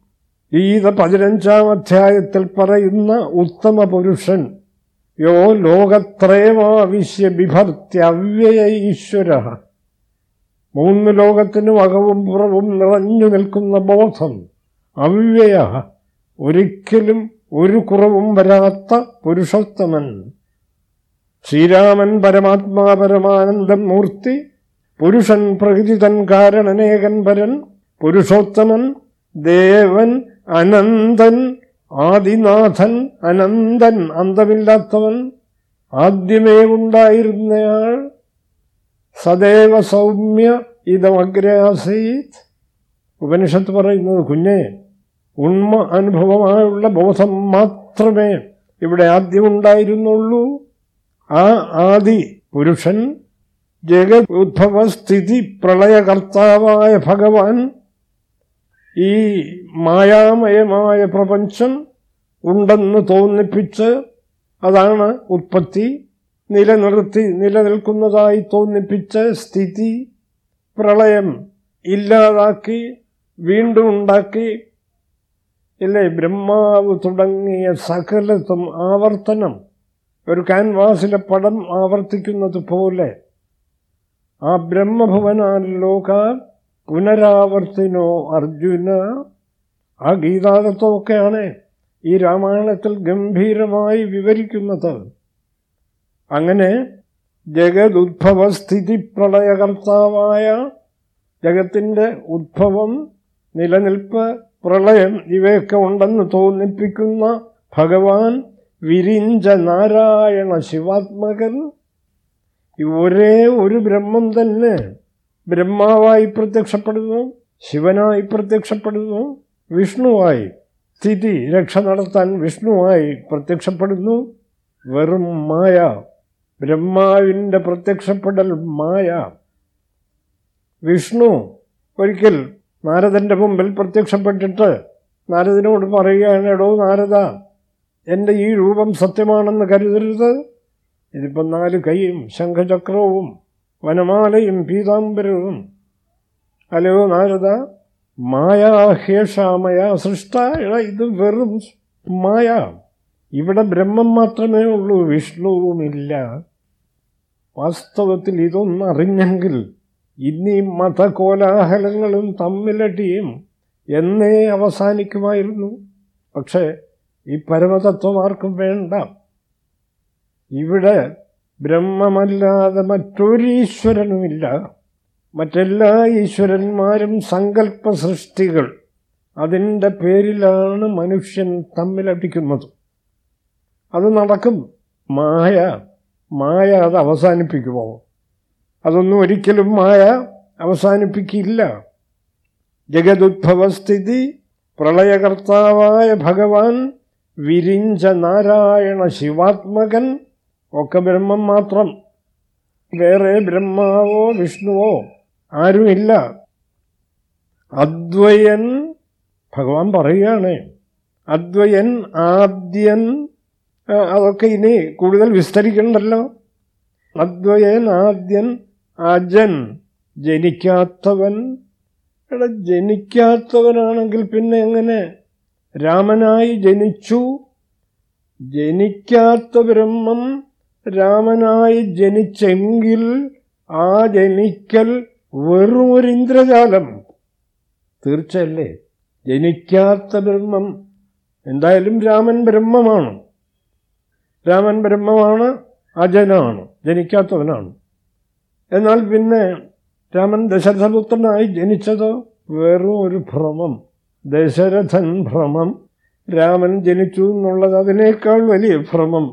[SPEAKER 1] ഗീത പതിനഞ്ചാം അധ്യായത്തിൽ പറയുന്ന ഉത്തമ പുരുഷൻ യോ ലോകത്രയമാവിശ്യ അവ്യയ ഈശ്വര. മൂന്ന് ലോകത്തിനും അകവും പുറവും നിറഞ്ഞു നിൽക്കുന്ന ബോധം അവ്യയ. ഒരിക്കലും ഒരു കുറവും വരാത്ത പുരുഷോത്തമൻ. ശ്രീരാമൻ പരമാത്മാ പരമാനന്ദം മൂർത്തി പുരുഷൻ പ്രകൃതി തൻ കാരണനേകൻ പരൻ പുരുഷോത്തമൻ ദേവൻ അനന്തൻ ആദിനാഥൻ അനന്തൻ അന്തമില്ലാത്തവൻ ആദ്യമേ ഉണ്ടായിരുന്നയാൾ. സദേവ സൗമ്യ ഇതമഗ്രാസീത് ഉപനിഷത്ത് പറയുന്നത് കുഞ്ഞെ ഉണ്മ അനുഭവമായുള്ള ബോധം മാത്രമേ ഇവിടെ ആദ്യം ഉണ്ടായിരുന്നുള്ളൂ ആ ആദി പുരുഷൻ ജഗത് ഉദ്ഭവസ്ഥിതി പ്രളയകർത്താവായ ഭഗവാൻ ഈ മായാമയമായ പ്രപഞ്ചം ഉണ്ടെന്ന് തോന്നിപ്പിച്ച് അതാണ് ഉത്പത്തി. നിലനിർത്തി നിലനിൽക്കുന്നതായി തോന്നിപ്പിച്ച് സ്ഥിതി പ്രളയം ഇല്ലാതാക്കി വീണ്ടും ഉണ്ടാക്കി ഇല്ലേ? ബ്രഹ്മാവ് തുടങ്ങിയ സകലത്തും ആവർത്തനം. ഒരു ക്യാൻവാസിലെ പടം ആവർത്തിക്കുന്നത് പോലെ. ആ ബ്രഹ്മഭുവനാലോക പുനരാവർത്തിനോ അർജുന. ആ ഗീതാതത്വമൊക്കെയാണ് ഈ രാമായണത്തിൽ ഗംഭീരമായി വിവരിക്കുന്നത്. അങ്ങനെ ജഗതുദ്ഭവസ്ഥിതി പ്രളയകർത്താവായ ജഗത്തിന്റെ ഉദ്ഭവം നിലനിൽപ്പ് പ്രളയം ഇവയൊക്കെ ഉണ്ടെന്ന് തോന്നിപ്പിക്കുന്ന ഭഗവാൻ വിരിഞ്ച നാരായണ ശിവാത്മകൻ. ഒരേ ഒരു ബ്രഹ്മം തന്നെ ബ്രഹ്മാവായി പ്രത്യക്ഷപ്പെടുന്നു ശിവനായി പ്രത്യക്ഷപ്പെടുന്നു വിഷ്ണുവായി സ്ഥിതി രക്ഷ നടത്താൻ വിഷ്ണുവായി പ്രത്യക്ഷപ്പെടുന്നു. വെറും മായ ബ്രഹ്മാവിന്റെ പ്രത്യക്ഷപ്പെടൽ മായ. വിഷ്ണു ഒരിക്കൽ നാരദന്റെ മുമ്പിൽ പ്രത്യക്ഷപ്പെട്ടിട്ട് നാരദനോട് പറയുകയാണ് എടോ നാരദ എന്റെ ഈ രൂപം സത്യമാണെന്ന് കരുതരുത്. ഇതിപ്പം നാല് കൈയും ശംഖചക്രവും വനമാലയും പീതാംബരവും. അല്ലയോ നാരദ മായാഹേഷാമയ സൃഷ്ട ഇത് വെറും മായ. ഇവിടെ ബ്രഹ്മം മാത്രമേ ഉള്ളൂ വിഷ്ണുവുമില്ല. വാസ്തവത്തിൽ ഇതൊന്നറിഞ്ഞെങ്കിൽ ഇന്നീ മതകോലാഹലങ്ങളും തമ്മിലടിയും എന്നേ അവസാനിക്കുമായിരുന്നു. പക്ഷേ ഈ പരമതത്വം ആർക്കും വേണ്ട. ഇവിടെ ബ്രഹ്മമല്ലാതെ മറ്റൊരീശ്വരനുമില്ല. മറ്റെല്ലാ ഈശ്വരന്മാരും സങ്കല്പ സൃഷ്ടികൾ അതിന്റെ പേരിലാണ് മനുഷ്യൻ തമ്മിലടിക്കുന്നത്. അത് നടക്കും. മായ മായ അത് അവസാനിപ്പിക്കുമോ? അതൊന്നും ഒരിക്കലും മായ അവസാനിപ്പിക്കില്ല. ജഗതുദ്ഭവസ്ഥിതി പ്രളയകർത്താവായ ഭഗവാൻ വിരിഞ്ച നാരായണ ശിവാത്മകൻ ഒക്കെ ബ്രഹ്മം മാത്രം. വേറെ ബ്രഹ്മാവോ വിഷ്ണുവോ ആരുമില്ല. അദ്വയൻ ഭഗവാൻ പറയുകയാണ് അദ്വയൻ ആദ്യൻ അതൊക്കെ ഇനി കൂടുതൽ വിസ്തരിക്കണ്ടല്ലോ. അദ്വയൻ ആദ്യൻ അജൻ ജനിക്കാത്തവൻ. എടാ ജനിക്കാത്തവനാണെങ്കിൽ പിന്നെ എങ്ങനെ? രാമനായി ജനിച്ചു. ജനിക്കാത്ത ബ്രഹ്മം രാമനായി ജനിച്ചെങ്കിൽ ആ ജനിക്കൽ വെറും ഒരു ഇന്ദ്രജാലം. തീർച്ചയല്ലേ? ജനിക്കാത്ത ബ്രഹ്മം എന്തായാലും രാമൻ ബ്രഹ്മമാണ്. രാമൻ ബ്രഹ്മമാണ് അജനാണ് ജനിക്കാത്തവനാണ്. എന്നാൽ പിന്നെ രാമൻ ദശരഥപുത്രനായി ജനിച്ചതോ വെറും ഒരു ഭ്രമം ദശരഥൻ ഭ്രമം രാമൻ ജനിച്ചു എന്നുള്ളത് അതിനേക്കാൾ വലിയ ഭ്രമം.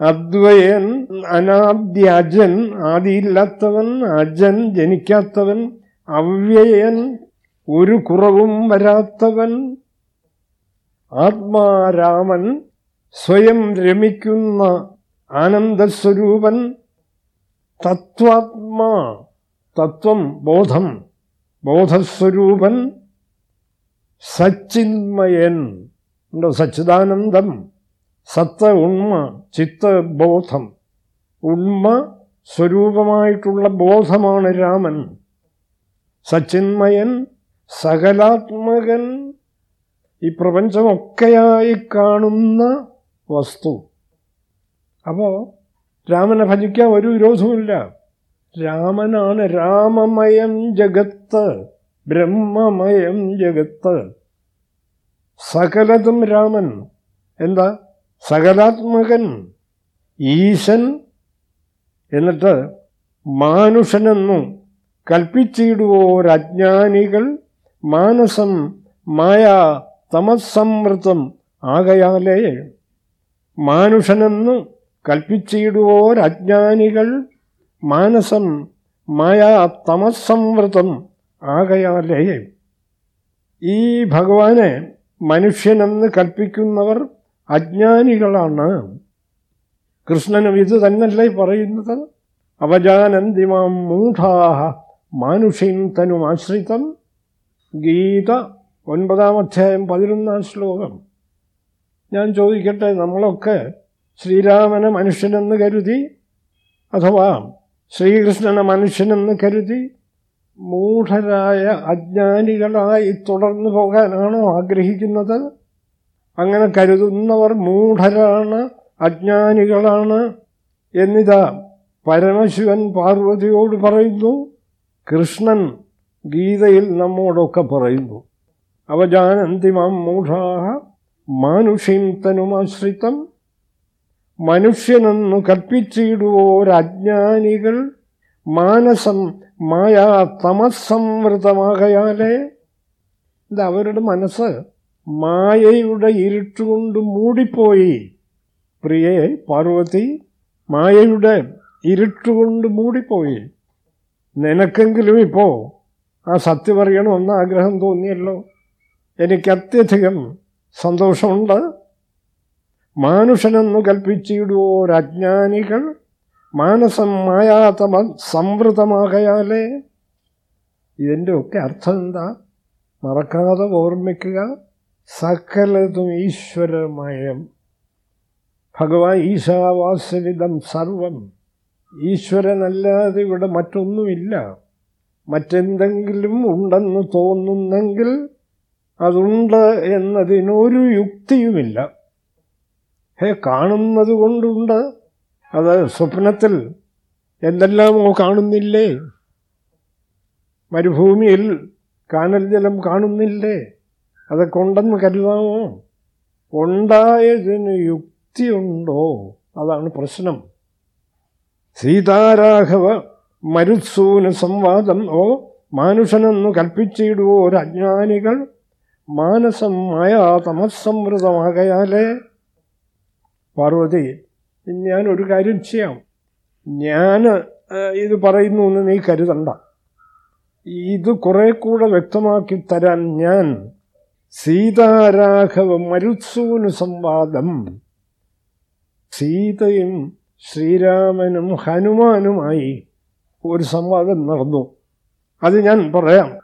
[SPEAKER 1] അദ്വയൻ അനാദ്യ അജൻ ആദിയില്ലാത്തവൻ അജൻ ജനിക്കാത്തവൻ അവ്യയൻ ഒരു കുറവും വരാത്തവൻ. ആത്മാരാമൻ സ്വയം രമിക്കുന്ന ആനന്ദസ്വരൂപൻ തത്വാത്മാ തത്വം ബോധം ബോധസ്വരൂപൻ സച്ചിന്മയൻ ഉണ്ടോ? സച്ചിദാനന്ദം സത്ത ഉണ്മ ചിത്ത ബോധം. ഉണ്മ സ്വരൂപമായിട്ടുള്ള ബോധമാണ് രാമൻ. സച്ചിന്മയൻ സകലാത്മകൻ ഈ പ്രപഞ്ചമൊക്കെയായി കാണുന്ന വസ്തു. അപ്പോൾ രാമനെ ഭജിക്കാൻ ഒരു വിരോധവുമില്ല. രാമനാണ് രാമമയം ജഗത്ത് ബ്രഹ്മമയം ജഗത്ത്. സകലതും രാമൻ. എന്താ? സകലാത്മകൻ ഈശൻ എന്നിട്ട് മാനുഷനെന്നും കൽപ്പിച്ചിടുവോരജ്ഞാനികൾ മാനസം മായ തമസംവൃതം ആകയാലേ മാനുഷനെന്ന് കൽപ്പിച്ചിടുവോരജ്ഞാനികൾ മാനസം മായാ തമസംവൃതം ആകയാലേ. ഈ ഭഗവാനെ മനുഷ്യനെന്ന് കൽപ്പിക്കുന്നവർ അജ്ഞാനികളാണ്. കൃഷ്ണനും ഇത് തന്നല്ലേ പറയുന്നത്? അവജാനന്തിമാം മൂഢാഹ മാനുഷീം തനുമാശ്രിതം ഗീത ഒൻപതാം അധ്യായം പതിനൊന്നാം ശ്ലോകം. ഞാൻ ചോദിക്കട്ടെ നമ്മളൊക്കെ ശ്രീരാമനെ മനുഷ്യനെന്ന് കരുതി അഥവാ ശ്രീകൃഷ്ണനെ മനുഷ്യനെന്ന് കരുതി മൂഢരായ അജ്ഞാനികളായി തുടർന്നു പോകാനാണോ ആഗ്രഹിക്കുന്നത്? അങ്ങനെ കരുതുന്നവർ മൂഢരാണ് അജ്ഞാനികളാണ് എന്നിതാ പരമശിവൻ പാർവതിയോട് പറയുന്നു കൃഷ്ണൻ ഗീതയിൽ നമ്മോടൊക്കെ പറയുന്നു അവജാനന്തിമാം മൂഢാഹ മാനുഷീം തനുമാശ്രിതം മനുഷ്യനെന്നു കൽപ്പിച്ചിടുവോരജ്ഞാനികൾ മാനസം മായാ തമസംവൃതമാകയാലേ ഇത് അവരുടെ മനസ്സ് മായയുടെ ഇരുട്ടുകൊണ്ട് മൂടിപ്പോയി. പ്രിയെ പാർവതി മായയുടെ ഇരുട്ടുകൊണ്ട് മൂടിപ്പോയി. നിനക്കെങ്കിലും ഇപ്പോൾ ആ സത്യം അറിയണമെന്ന് ആഗ്രഹം തോന്നിയല്ലോ. എനിക്ക് അത്യധികം സന്തോഷമുണ്ട്. മാനുഷനെന്നു കൽപ്പിച്ചിടുവോരജ്ഞാനികൾ മാനസം മായാതമ സംവൃതമാകയാലേ. ഇതിന്റെ ഒക്കെ അർത്ഥം എന്താ? മറക്കാതെ ഓർമ്മിക്കുക. സകലതും ഈശ്വരമയം. ഭഗവാൻ ഈശാവാസരിതം സർവം. ഈശ്വരനല്ലാതെ ഇവിടെ മറ്റൊന്നുമില്ല. മറ്റെന്തെങ്കിലും ഉണ്ടെന്ന് തോന്നുന്നെങ്കിൽ അതുണ്ട് എന്നതിനൊരു യുക്തിയുമില്ല. ഹേ കാണുന്നത് കൊണ്ടുണ്ട്. അത് സ്വപ്നത്തിൽ എന്തെല്ലാമോ കാണുന്നില്ലേ? മരുഭൂമിയിൽ കാനൽ ജലം കാണുന്നില്ലേ? അതൊക്കെ ഉണ്ടെന്ന് കരുതാമോ? ഉണ്ടായതിന് യുക്തിയുണ്ടോ? അതാണ് പ്രശ്നം. സീതാരാഘവ മരുത്സൂന സംവാദം ഓ മാനുഷനെന്നു കൽപ്പിച്ചിടുവോ അജ്ഞാനികൾ? മാനസം മായാ തമസ്സംവൃതമാകയാലേ. പാർവതി ഞാനൊരു കാര്യം ചെയ്യാം. ഞാൻ ഇത് പറയുന്നു എന്ന് നീ കരുതണ്ട. ഇത് കുറെ കൂടെ വ്യക്തമാക്കി തരാൻ ഞാൻ സീതാരാഘവ മരുത്സൂന് സംവാദം. സീതയും ശ്രീരാമനും ഹനുമാനുമായി ഒരു സംവാദം നടന്നു. അത് ഞാൻ പറയാം.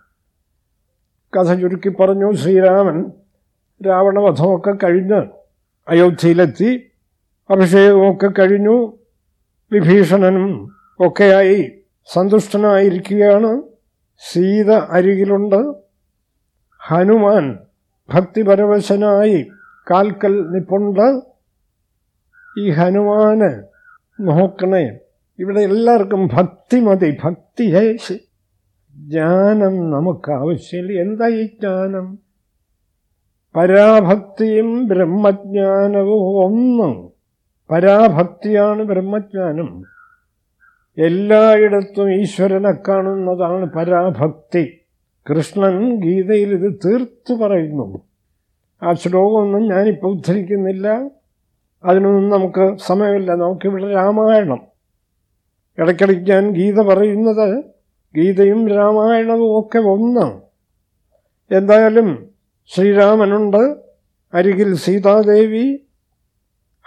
[SPEAKER 1] കഥ ചുരുക്കി പറഞ്ഞു ശ്രീരാമൻ രാവണവധമൊക്കെ കഴിഞ്ഞ് അയോധ്യയിലെത്തി. അഭിഷേകമൊക്കെ കഴിഞ്ഞു. വിഭീഷണനും ഒക്കെയായി സന്തുഷ്ടനായിരിക്കുകയാണ്. സീത അരികിലുണ്ട്. ഹനുമാൻ ഭക്തിപരവശനായി കാൽക്കൽ നിപ്പുണ്ട്. ഈ ഹനുമാന് നോക്കണേ. ഇവിടെ എല്ലാവർക്കും ഭക്തി മതി. ഭക്തി ജ്ഞാനം നമുക്ക് ആവശ്യമില്ല എന്താ ഈ ജ്ഞാനം? പരാഭക്തിയും ബ്രഹ്മജ്ഞാനവും ഒന്ന്. പരാഭക്തിയാണ് ബ്രഹ്മജ്ഞാനം. എല്ലായിടത്തും ഈശ്വരനെ കാണുന്നതാണ് പരാഭക്തി. കൃഷ്ണൻ ഗീതയിൽ ഇത് തീർത്തു പറയുന്നു. ആ ശ്ലോകമൊന്നും ഞാനിപ്പോൾ ഉദ്ധരിക്കുന്നില്ല. അതിനൊന്നും നമുക്ക് സമയമില്ല. നമുക്കിവിടെ രാമായണം. ഇടയ്ക്കിടയ്ക്ക് ഞാൻ ഗീത പറയുന്നത് ഗീതയും രാമായണവും ഒക്കെ ഒന്ന്. എന്തായാലും ശ്രീരാമനുണ്ട്. അരികിൽ സീതാദേവി.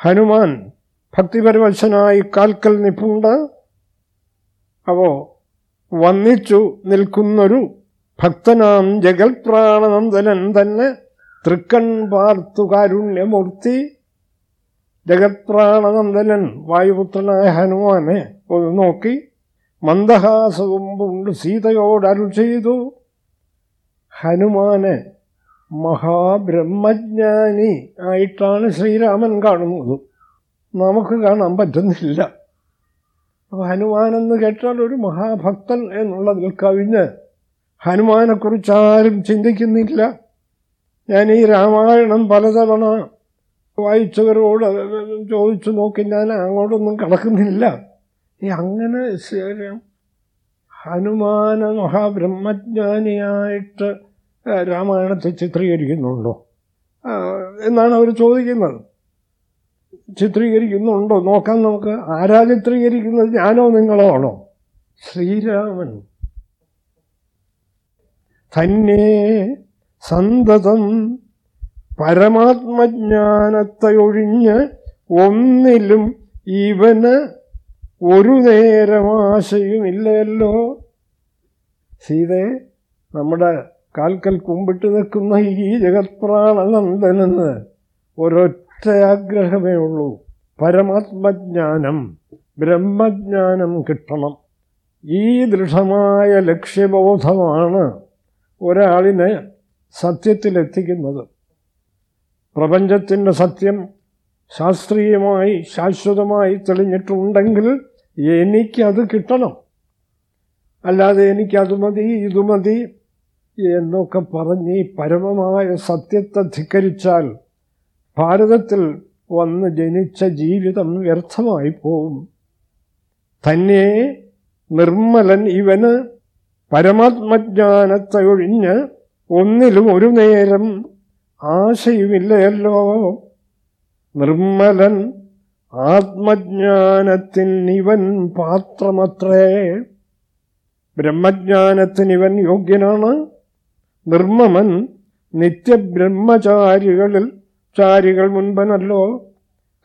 [SPEAKER 1] ഹനുമാൻ ഭക്തിപരവശനായി കാൽക്കൽ നിപ്പുണ്ട്. അവോ വന്നിച്ചു നിൽക്കുന്നൊരു ഭക്തനാം ജഗൽപ്രാണനന്ദനൻ തന്നെ തൃക്കൺ പാർത്തു കാരുണ്യമൂർത്തി. ജഗത്പ്രാണനന്ദനൻ വായുപുത്രനായ ഹനുമാനെ ഒന്ന് നോക്കി. മന്ദഹാസവും കൊണ്ട് സീതയോട് അരുൾ ചെയ്തു. ഹനുമാനെ മഹാബ്രഹ്മജ്ഞാനി ആയിട്ടാണ് ശ്രീരാമൻ കാണുന്നത്. നമുക്ക് കാണാൻ പറ്റുന്നില്ല. അപ്പോൾ ഹനുമാനെന്ന് കേട്ടാൽ ഒരു മഹാഭക്തൻ എന്നുള്ളതിൽ കവിഞ്ഞ് ഹനുമാനെക്കുറിച്ച് ആരും ചിന്തിക്കുന്നില്ല. ഞാൻ ഈ രാമായണം പലതവണ വായിച്ചവരോട് ചോദിച്ചു നോക്കി ഞാൻ അങ്ങോട്ടൊന്നും കിടക്കുന്നില്ല. ഈ അങ്ങനെ ഹനുമാന മഹാബ്രഹ്മജ്ഞാനിയായിട്ട് രാമായണത്തെ ചിത്രീകരിക്കുന്നുണ്ടോ? എന്നാണ് അവർ ചോദിക്കുന്നത്. ചിത്രീകരിക്കുന്നുണ്ടോ? നോക്കാൻ നമുക്ക്. ആരാ ചിത്രീകരിക്കുന്നത്? ഞാനോ നിങ്ങളോ ആണോ? ശ്രീരാമൻ. തന്നെ സന്തതം പരമാത്മജ്ഞാനത്തെ ഒഴിഞ്ഞ് ഒന്നിലും ഇവന് ഒരു നേരം ആശയുമില്ലല്ലോ. സീതയെ നമ്മുടെ കാൽക്കൽ കുമ്പിട്ട് നിൽക്കുന്ന ഈ ജഗത്പ്രാണനന്ദനെന്ന് ഒരൊറ്റ ആഗ്രഹമേ ഉള്ളൂ. പരമാത്മജ്ഞാനം ബ്രഹ്മജ്ഞാനം കിട്ടണം. ഈ ദൃഢമായ ലക്ഷ്യബോധമാണ് ഒരാളിനെ സത്യത്തിലെത്തിക്കുന്നത്. പ്രപഞ്ചത്തിന്റെ സത്യം ശാസ്ത്രീയമായി ശാശ്വതമായി തെളിഞ്ഞിട്ടുണ്ടെങ്കിൽ എനിക്കത് കിട്ടണം. അല്ലാതെ എനിക്കത് മതി ഇത് മതി എന്നൊക്കെ പറഞ്ഞ് ഈ പരമമായ സത്യത്തെ ധിക്കരിച്ചാൽ ഭാരതത്തിൽ വന്ന് ജനിച്ച ജീവിതം വ്യർത്ഥമായി പോവും. തന്നെ നിർമ്മലൻ ഇവന് പരമാത്മജ്ഞാനത്തെ ഒഴിഞ്ഞ് ഒന്നിലും ഒരു നേരം ആശയുമില്ലയല്ലോ നിർമ്മലൻ ആത്മജ്ഞാനത്തിന് ഇവൻ പാത്രമത്രേ. ബ്രഹ്മജ്ഞാനത്തിന് ഇവൻ യോഗ്യനാണ്. നിർമ്മമൻ നിത്യബ്രഹ്മചാരികളിൽ ചാരികൾ മുൻപനല്ലോ.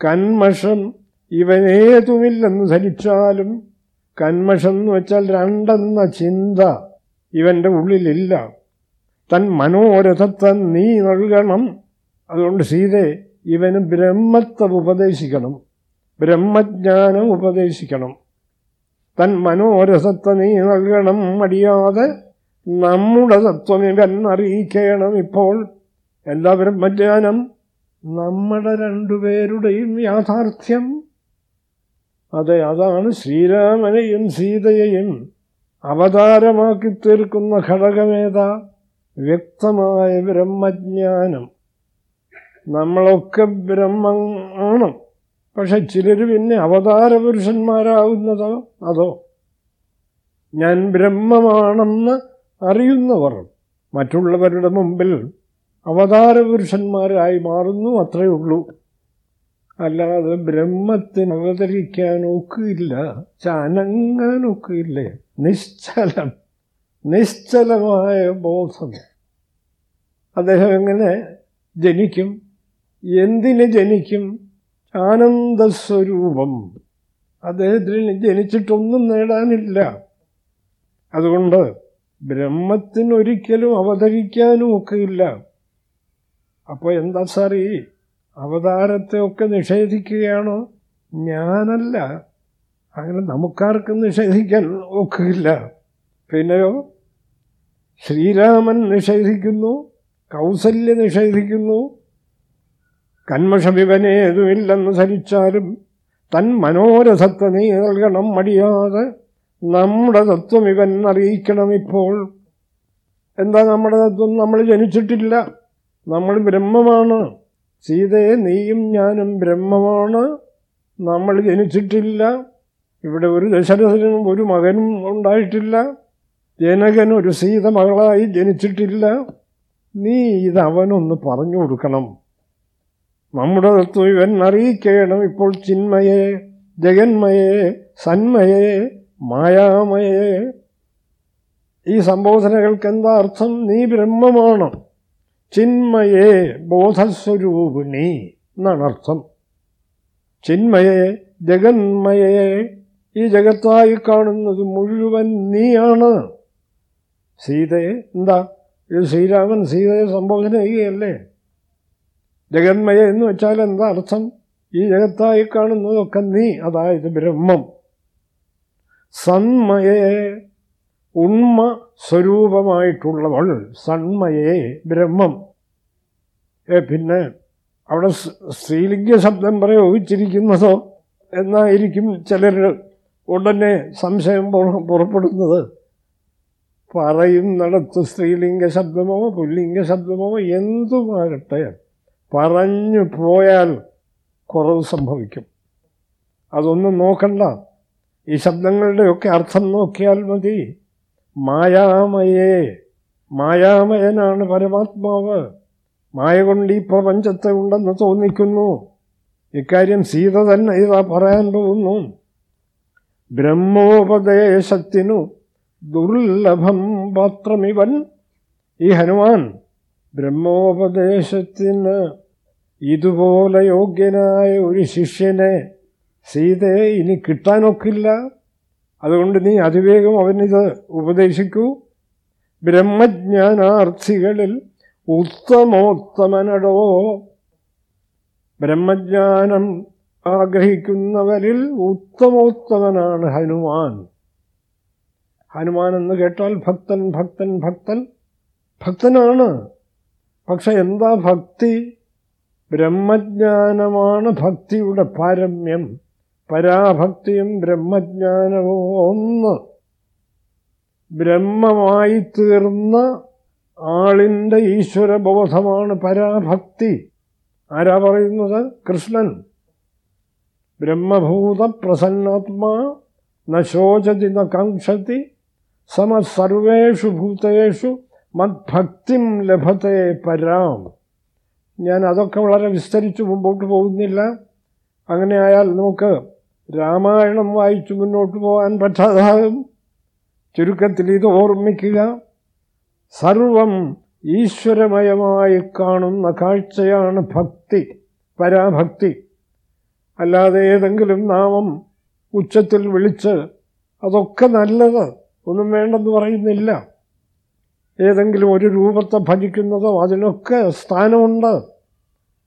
[SPEAKER 1] കന്മഷം ഇവനേതുമില്ലെന്ന് ധരിച്ചാലും കന്മഷം എന്ന് വെച്ചാൽ രണ്ടെന്ന ചിന്ത ഇവന്റെ ഉള്ളിലില്ല. തൻ മനോരഥത്തെ നീ നൽകണം. അതുകൊണ്ട് സീതെ ഇവന് ബ്രഹ്മത്തെ ഉപദേശിക്കണം. ബ്രഹ്മജ്ഞാനം ഉപദേശിക്കണം. തൻ മനോരഥത്തെ നീ നൽകണം മടിയാതെ നമ്മുടെ തത്വം ഇവൻ അറിയിക്കണം ഇപ്പോൾ. എല്ലാ ബ്രഹ്മജ്ഞാനം നമ്മുടെ രണ്ടുപേരുടെയും യാഥാർത്ഥ്യം. അതെ അതാണ് ശ്രീരാമനെയും സീതയെയും അവതാരമാക്കി തീർക്കുന്ന ഘടകമേത? വ്യക്തമായ ബ്രഹ്മജ്ഞാനം. നമ്മളൊക്കെ ബ്രഹ്മമാണ്. പക്ഷെ ചിലർ പിന്നെ അവതാര പുരുഷന്മാരാകുന്നതോ അതോ? ഞാൻ ബ്രഹ്മമാണെന്ന് അറിയുന്നവർ മറ്റുള്ളവരുടെ മുമ്പിൽ അവതാര പുരുഷന്മാരായി മാറുന്നു അത്രയേ ഉള്ളൂ. അല്ലാതെ ബ്രഹ്മത്തിന് ചനങ്ങാൻ ഒക്കില്ല നിശ്ചലം നിശ്ചലമായ ബോധം. അദ്ദേഹം എങ്ങനെ ജനിക്കും? എന്തിന് ജനിക്കും? ആനന്ദസ്വരൂപം. അദ്ദേഹത്തിന് ജനിച്ചിട്ടൊന്നും നേടാനില്ല. അതുകൊണ്ട് ബ്രഹ്മത്തിനൊരിക്കലും അവതരിക്കാനും ഒക്കെയില്ല. അപ്പോൾ എന്താ സാറി? അവതാരത്തെ ഒക്കെ നിഷേധിക്കുകയാണോ? ഞാനല്ല. അങ്ങനെ നമുക്കാർക്കും നിഷേധിക്കാൻ ഒക്കില്ല പിന്നെയോ? ശ്രീരാമൻ നിഷേധിക്കുന്നു. കൗസല്യ നിഷേധിക്കുന്നു. കന്മഷവിവനേതുമില്ലെന്ന് ധരിച്ചാലും തൻ മനോരഥത്തെ നീ നൽകണം മടിയാതെ. നമ്മുടെ തത്വം ഇവൻ അറിയിക്കണം ഇപ്പോൾ. എന്താ നമ്മുടെ തത്വം? നമ്മൾ ജനിച്ചിട്ടില്ല. നമ്മൾ ബ്രഹ്മമാണ്. സീതയെ നീയും ഞാനും ബ്രഹ്മമാണ്. നമ്മൾ ജനിച്ചിട്ടില്ല. ഇവിടെ ഒരു ദശരഥനും ഒരു മകനും ഉണ്ടായിട്ടില്ല. ജനകൻ ഒരു സീത മകളായി ജനിച്ചിട്ടില്ല. നീ ഇത് അവനൊന്ന് പറഞ്ഞു കൊടുക്കണം. നമ്മുടെ തത്വം ഇവൻ അറിയിക്കണം ഇപ്പോൾ ചിന്മയെ ജഗന്മയെ സന്മയെ. മായാമയെ ഈ സംബോധനകൾക്ക് എന്താ അർത്ഥം? നീ ബ്രഹ്മമാണ്. ചിന്മയേ ബോധസ്വരൂപിണി എന്നാണ് അർത്ഥം. ചിന്മയേ ജഗന്മയെ ഈ ജഗത്തായി കാണുന്നത് മുഴുവൻ നീയാണ്. സീതയെ എന്താ? ഇത് ശ്രീരാമൻ സീതയെ സംബോധന ചെയ്യുകയല്ലേ? ജഗന്മയ എന്ന് വെച്ചാൽ എന്താ അർത്ഥം? ഈ ജഗത്തായി കാണുന്നതൊക്കെ നീ അതായത് ബ്രഹ്മം. സന്മയെ ഉണ്മ സ്വരൂപമായിട്ടുള്ളവൾ സന്മയെ ബ്രഹ്മം. പിന്നെ അവിടെ സ്ത്രീലിംഗ ശബ്ദം പ്രയോഗിച്ചിരിക്കുന്നതോ എന്നായിരിക്കും ചിലർ ഉടനെ സംശയം പുറപ്പെടുന്നത്. പറയുന്നിടത്ത് സ്ത്രീലിംഗ ശബ്ദമോ പുല്ലിംഗ ശബ്ദമോ എന്തുമാകട്ടെ പറഞ്ഞു പോയാൽ കുറവ് സംഭവിക്കും. അതൊന്നും നോക്കണ്ട. ഈ ശബ്ദങ്ങളുടെയൊക്കെ അർത്ഥം നോക്കിയാൽ മതി. മായാമയേ മായാമയനാണ് പരമാത്മാവ്. മായ കൊണ്ട് ഈ പ്രപഞ്ചത്തെ ഉണ്ടെന്ന് തോന്നിക്കുന്നു. ഇക്കാര്യം സീത തന്നെ ഇതാ പറയാൻ പോകുന്നു. ബ്രഹ്മോപദേശത്തിനു ദുർലഭം പാത്രമിവൻ ഈ ഹനുമാൻ ബ്രഹ്മോപദേശത്തിന് ഇതുപോലെ യോഗ്യനായ ഒരു ശിഷ്യനെ സീതയെ ഇനി കിട്ടാനൊക്കില്ല. അതുകൊണ്ട് നീ അതിവേഗം അവനിത് ഉപദേശിക്കൂ. ബ്രഹ്മജ്ഞാനാർത്ഥികളിൽ ഉത്തമോത്തമനടോ. ബ്രഹ്മജ്ഞാനം ആഗ്രഹിക്കുന്നവരിൽ ഉത്തമോത്തമനാണ് ഹനുമാൻ. ഹനുമാൻ എന്ന് കേട്ടാൽ ഭക്തൻ ഭക്തൻ ഭക്തൻ ഭക്തനാണ്. പക്ഷെ എന്താ ഭക്തി? ബ്രഹ്മജ്ഞാനമാണ് ഭക്തിയുടെ പാരമ്യം. പരാഭക്തിയും ബ്രഹ്മജ്ഞാനവും ഒന്ന്. ബ്രഹ്മമായി തീർന്ന ആളിന്റെ ഈശ്വരബോധമാണ് പരാഭക്തി. ആരാ പറയുന്നത്? കൃഷ്ണൻ. ബ്രഹ്മഭൂത പ്രസന്നാത്മാ നശോചതി ന കാക്ഷതി സമ സർവേഷു ഭൂതേഷു മദ്ഭക്തിം ലഭത്തെ പരാം. ഞാൻ അതൊക്കെ വളരെ വിസ്തരിച്ച് മുമ്പോട്ട് പോകുന്നില്ല. അങ്ങനെയായാൽ നമുക്ക് രാമായണം വായിച്ചു മുന്നോട്ട് പോകാൻ പറ്റാതാകും. ചുരുക്കത്തിൽ ഇത് ഓർമ്മിക്കുക. സർവം ഈശ്വരമയമായി കാണുന്ന കാഴ്ചയാണ് ഭക്തി പരാഭക്തി. അല്ലാതെ ഏതെങ്കിലും നാമം ഉച്ചത്തിൽ വിളിച്ച് അതൊക്കെ നല്ലത് ഒന്നും വേണ്ടെന്ന് പറയുന്നില്ല. ഏതെങ്കിലും ഒരു രൂപത്തെ ഭജിക്കുന്നതോ അതിനൊക്കെ സ്ഥാനമുണ്ട്.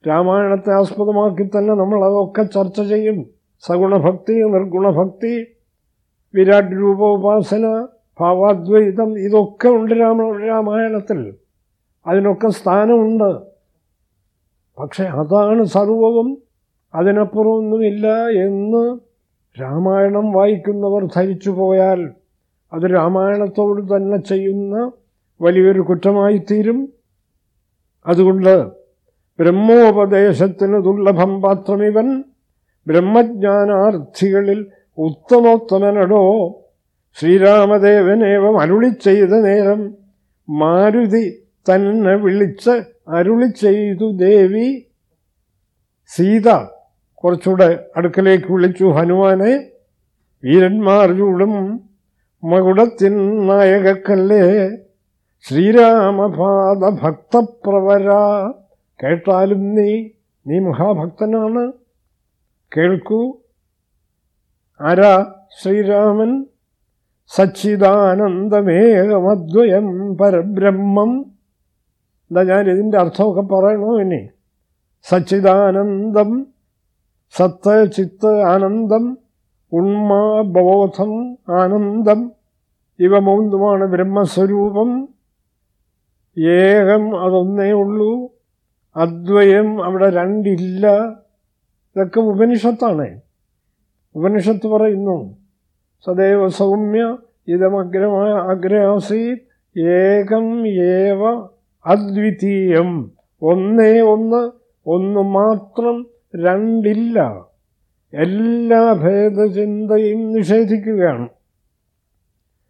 [SPEAKER 1] രാമായണത്തെ ആസ്പദമാക്കി തന്നെ നമ്മൾ അതൊക്കെ ചർച്ച ചെയ്യും. സഗുണഭക്തി നിർഗുണഭക്തി വിരാട് രൂപോപാസന ഭാവാദ്വൈതം ഇതൊക്കെ ഉണ്ട് രാമ രാമായണത്തിൽ. അതിനൊക്കെ സ്ഥാനമുണ്ട്. പക്ഷെ അതാണ് സർവവും. അതിനപ്പുറമൊന്നുമില്ല എന്ന് രാമായണം വായിക്കുന്നവർ ധരിച്ചു പോയാൽ അത് രാമായണത്തോട് തന്നെ ചെയ്യുന്ന വലിയൊരു കുറ്റമായിത്തീരും. അതുകൊണ്ട് ബ്രഹ്മോപദേശത്തിന് ദുർലഭം പാത്രമിവൻ ബ്രഹ്മജ്ഞാനാർത്ഥികളിൽ ഉത്തമോത്തമനടോ ശ്രീരാമദേവനേവം അരുളി ചെയ്ത നേരം മാരുതി തന്നെ വിളിച്ച് അരുളി ചെയ്തു ദേവി. സീത കുറച്ചുകൂടെ അടുക്കലേക്ക് വിളിച്ചു ഹനുമാനെ വീരന്മാർ ചൂടും മകുടത്തിൻ നായകക്കല്ലേ? ശ്രീരാമപാദ ഭക്തപ്രവര കേട്ടാലും നീ നീ മഹാഭക്തനാണ്. കേൾക്കൂ. ആരാ ശ്രീരാമൻ സച്ചിദാനന്ദമേകമദ്വയം പരബ്രഹ്മം. എന്താ ഞാൻ ഇതിന്റെ അർത്ഥമൊക്കെ പറയണോ ഇനി? സച്ചിദാനന്ദം സത്ത് ചിത്ത് ആനന്ദം ഉണ്മാബോധം ആനന്ദം ഇവ മൂന്നുമാണ് ബ്രഹ്മസ്വരൂപം. ഏകം അതൊന്നേ ഉള്ളൂ. അദ്വയം അവിടെ രണ്ടില്ല. ഇതൊക്കെ ഉപനിഷത്താണ്. ഉപനിഷത്ത് പറയുന്നു സദൈവ സൗമ്യ ഇതമഗ്രമായ അഗ്രഹസീത് ഏകം ഏവ അദ്വിതീയം. ഒന്നേ ഒന്ന് ഒന്ന് മാത്രം രണ്ടില്ല. എല്ലാ ഭേദചിന്തയും നിഷേധിക്കുകയാണ്.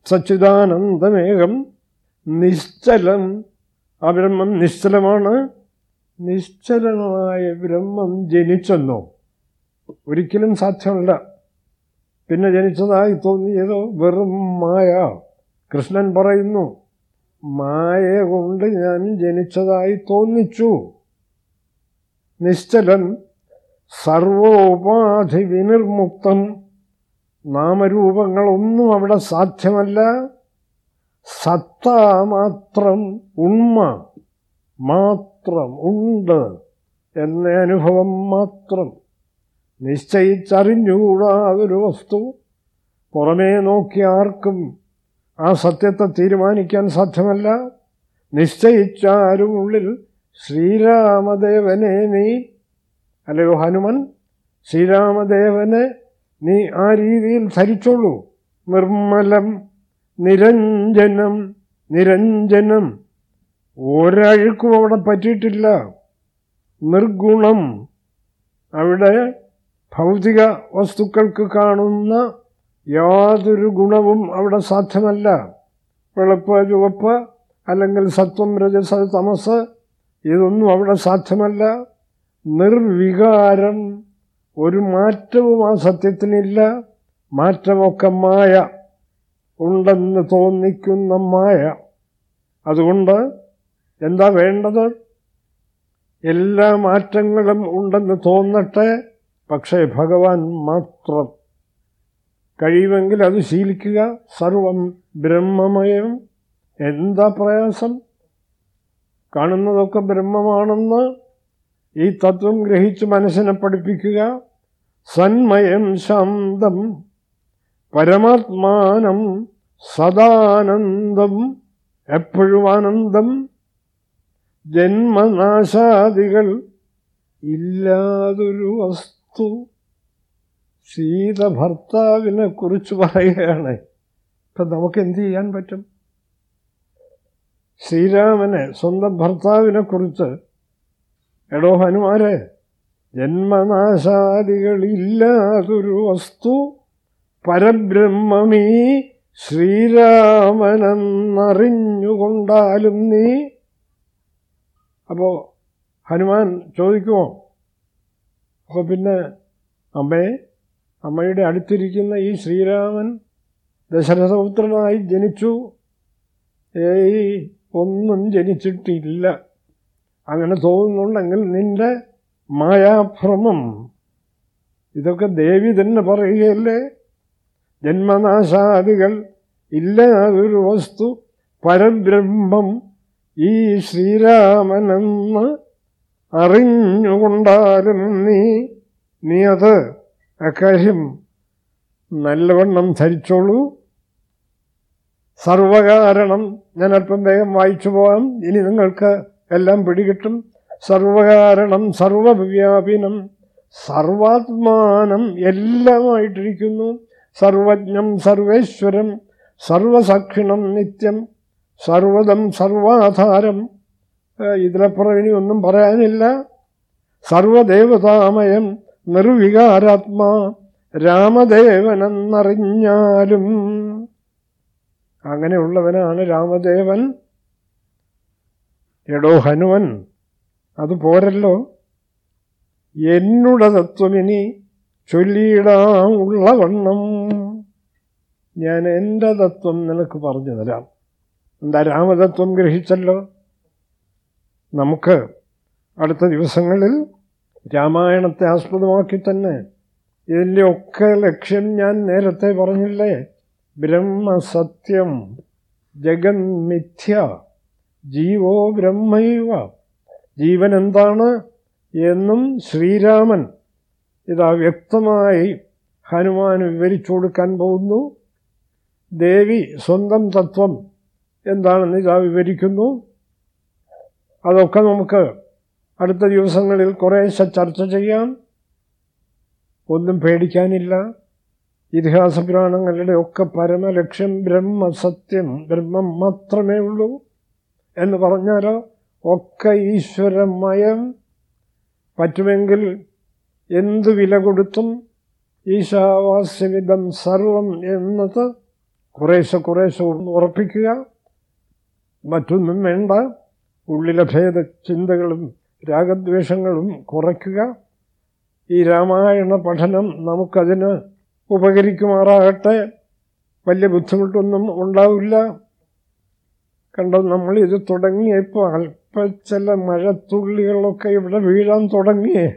[SPEAKER 1] സച്ചിദാനന്ദമേകം നിശ്ചലം ആ ബ്രഹ്മം നിശ്ചലമാണ്. നിശ്ചലമായ ബ്രഹ്മം ജനിച്ചെന്നോ? ഒരിക്കലും സാധ്യമല്ല. പിന്നെ ജനിച്ചതായി തോന്നിയതോ വെറും മായ. കൃഷ്ണൻ പറയുന്നു മായ കൊണ്ട് ഞാൻ ജനിച്ചതായി തോന്നിച്ചു. നിശ്ചലൻ സർവോപാധി വിനിർമുക്തം നാമരൂപങ്ങളൊന്നും അവിടെ സാധ്യമല്ല. സത്ത മാത്രം ഉണ്മ. മാത്രം ഉണ്ട് എന്ന അനുഭവം മാത്രം. നിശ്ചയിച്ചറിഞ്ഞുകൂടാ അതൊരു വസ്തു. പുറമേ നോക്കി ആർക്കും ആ സത്യത്തെ തീരുമാനിക്കാൻ സാധ്യമല്ല. നിശ്ചയിച്ചാരും ഉള്ളിൽ ശ്രീരാമദേവനെ നീ അല്ലയോ ഹനുമൻ? ശ്രീരാമദേവനെ നീ ആ രീതിയിൽ ധരിച്ചോളൂ. നിർമ്മലം നിരഞ്ജനം നിരഞ്ജനം. ഒരഴുക്കും അവിടെ പറ്റിയിട്ടില്ല. നിർഗുണം. അവിടെ ഭൗതിക വസ്തുക്കൾക്ക് കാണുന്ന യാതൊരു ഗുണവും അവിടെ സാധ്യമല്ല. വെളുപ്പ് ചുവപ്പ് അല്ലെങ്കിൽ സത്വം രജസ തമസ് ഇതൊന്നും അവിടെ സാധ്യമല്ല. നിർവികാരം. ഒരു മാറ്റവും ആ സത്യത്തിനില്ല. മാറ്റമൊക്കെ മായ. ഉണ്ടെന്ന് തോന്നിക്കുന്ന മായ. അതുകൊണ്ട് എന്താ വേണ്ടത്? എല്ലാ മാറ്റങ്ങളും ഉണ്ടെന്ന് തോന്നട്ടെ പക്ഷേ ഭഗവാൻ മാത്രം. കഴിയുമെങ്കിൽ അത് ശീലിക്കുക സർവം ബ്രഹ്മമയം. എന്താ പ്രയാസം? കാണുന്നതൊക്കെ ബ്രഹ്മമാണെന്ന് ഈ തത്വം ഗ്രഹിച്ച് മനസ്സിനെ പഠിപ്പിക്കുക. സന്മയം ശാന്തം പരമാത്മാനം സദാനന്ദം എപ്പോഴും ആനന്ദം. ജന്മനാശാദികൾ ഇല്ലാതൊരു വസ്തു സീത ഭർത്താവിനെ കുറിച്ച് പറയുകയാണ്. ഇപ്പം നമുക്ക് എന്ത് ചെയ്യാൻ പറ്റും? ശ്രീരാമനെ സ്വന്തം ഭർത്താവിനെ കുറിച്ച് എടോ ഹനുമാരെ ജന്മനാശാദികളില്ലാതൊരു വസ്തു പരബ്രഹ്മമീ ശ്രീരാമനെന്നറിഞ്ഞുകൊണ്ടാലും നീ അപ്പോൾ ഹനുമാൻ ചോദിക്കുമോ അപ്പോൾ പിന്നെ അമ്മയെ അമ്മയുടെ അടുത്തിരിക്കുന്ന ഈ ശ്രീരാമൻ ദശരഥപുത്രനായി ജനിച്ചു. ഏയ് ഒന്നും ജനിച്ചിട്ടില്ല. അങ്ങനെ തോന്നുന്നുണ്ടെങ്കിൽ നിന്റെ മായാഭ്രമം. ഇതൊക്കെ ദേവി തന്നെ പറയുകയല്ലേ? ജന്മനാശാദികൾ ഇല്ല ഒരു വസ്തു പരബ്രഹ്മം ഈ ശ്രീരാമനെന്ന് അറിഞ്ഞുകൊണ്ടാലും നീ നീ അത് അക്കാര്യം നല്ലവണ്ണം ധരിച്ചോളൂ. സർവകാരണം ഞാൻ അല്പം വേഗം വായിച്ചു പോകാം ഇനി നിങ്ങൾക്ക് എല്ലാം പിടികിട്ടും. സർവകാരണം സർവവ്യാപിനം സർവാത്മാനം എല്ലാമായിട്ടിരിക്കുന്നു. സർവജ്ഞം സർവേശ്വരം സർവസാക്ഷിണം നിത്യം സർവതം സർവാധാരം. ഇതിലപ്പുറം ഇനി ഒന്നും പറയാനില്ല. സർവദേവതാമയം നിർവികാരാത്മാ രാമദേവനെന്നറിഞ്ഞാലും. അങ്ങനെയുള്ളവനാണ് രാമദേവൻ. എടോ ഹനുവൻ അത് പോരല്ലോ. എന്നുടെ തത്വമിനി ചൊല്ലിയിടാമുള്ള വണ്ണം ഞാൻ എന്റെ തത്വം നിനക്ക് പറഞ്ഞു തരാം. എന്താ രാമതത്വം ഗ്രഹിച്ചല്ലോ? നമുക്ക് അടുത്ത ദിവസങ്ങളിൽ രാമായണത്തെ ആസ്പദമാക്കി തന്നെ. ഇതിന്റെ ഒക്കെ ലക്ഷ്യം ഞാൻ നേരത്തെ പറഞ്ഞില്ലേ? ബ്രഹ്മസത്യം ജഗന്മിഥ്യ ജീവോ ബ്രഹ്മൈവ. ജീവൻ എന്താണ് എന്നും ശ്രീരാമൻ ഇതാ വ്യക്തമായി ഹനുമാൻ വിവരിച്ചു കൊടുക്കാൻ പോകുന്നു. ദേവി സ്വന്തം തത്വം എന്താണെന്ന് ഇതാ വിവരിക്കുന്നു. അതൊക്കെ നമുക്ക് അടുത്ത ദിവസങ്ങളിൽ കുറേശ്ശെ ചർച്ച ചെയ്യാം. ഒന്നും പേടിക്കാനില്ല. ഇതിഹാസ പുരാണങ്ങളുടെ ഒക്കെ പരമലക്ഷ്യം ബ്രഹ്മസത്യം ബ്രഹ്മം മാത്രമേ ഉള്ളൂ എന്ന് പറഞ്ഞാലോ? ഒക്കെ ഈശ്വരമയം. പറ്റുമെങ്കിൽ എന്ത് വില കൊടുത്തും ഈശാവാസ്യവിധം സർവം എന്നത് കുറേശ്ശെ കുറേശ്ശെ ഉറപ്പിക്കുക. മറ്റൊന്നും വേണ്ട. ഉള്ളിലെ ഭേദ ചിന്തകളും രാഗദ്വേഷങ്ങളും കുറയ്ക്കുക. ഈ രാമായണ പഠനം നമുക്കതിന് ഉപകരിക്കുമാറാകട്ടെ. വലിയ ബുദ്ധിമുട്ടൊന്നും ഉണ്ടാവില്ല. കണ്ടോ നമ്മൾ ഇത് തുടങ്ങിയപ്പോൾ അല്പ ചില മഴത്തുള്ളികളൊക്കെ ഇവിടെ വീഴാൻ തുടങ്ങിയേ.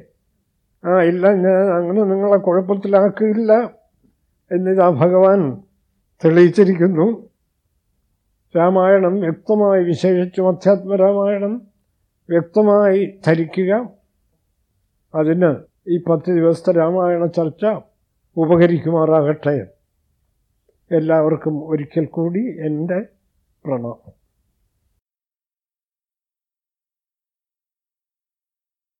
[SPEAKER 1] ആ ഇല്ല ഞാൻ അങ്ങനെ നിങ്ങളെ കുഴപ്പത്തിലാക്കില്ല എന്നിതാ ഭഗവാൻ തെളിയിച്ചിരിക്കുന്നു. രാമായണം വ്യക്തമായി വിശേഷിച്ചും അധ്യാത്മരാമായണം വ്യക്തമായി ധരിക്കുക. അതിന് ഈ പത്ത് ദിവസത്തെ രാമായണ ചർച്ച ഉപകരിക്കുമാറാകട്ടെ. എല്ലാവർക്കും ഒരിക്കൽ കൂടി എന്റെ പ്രണാമം.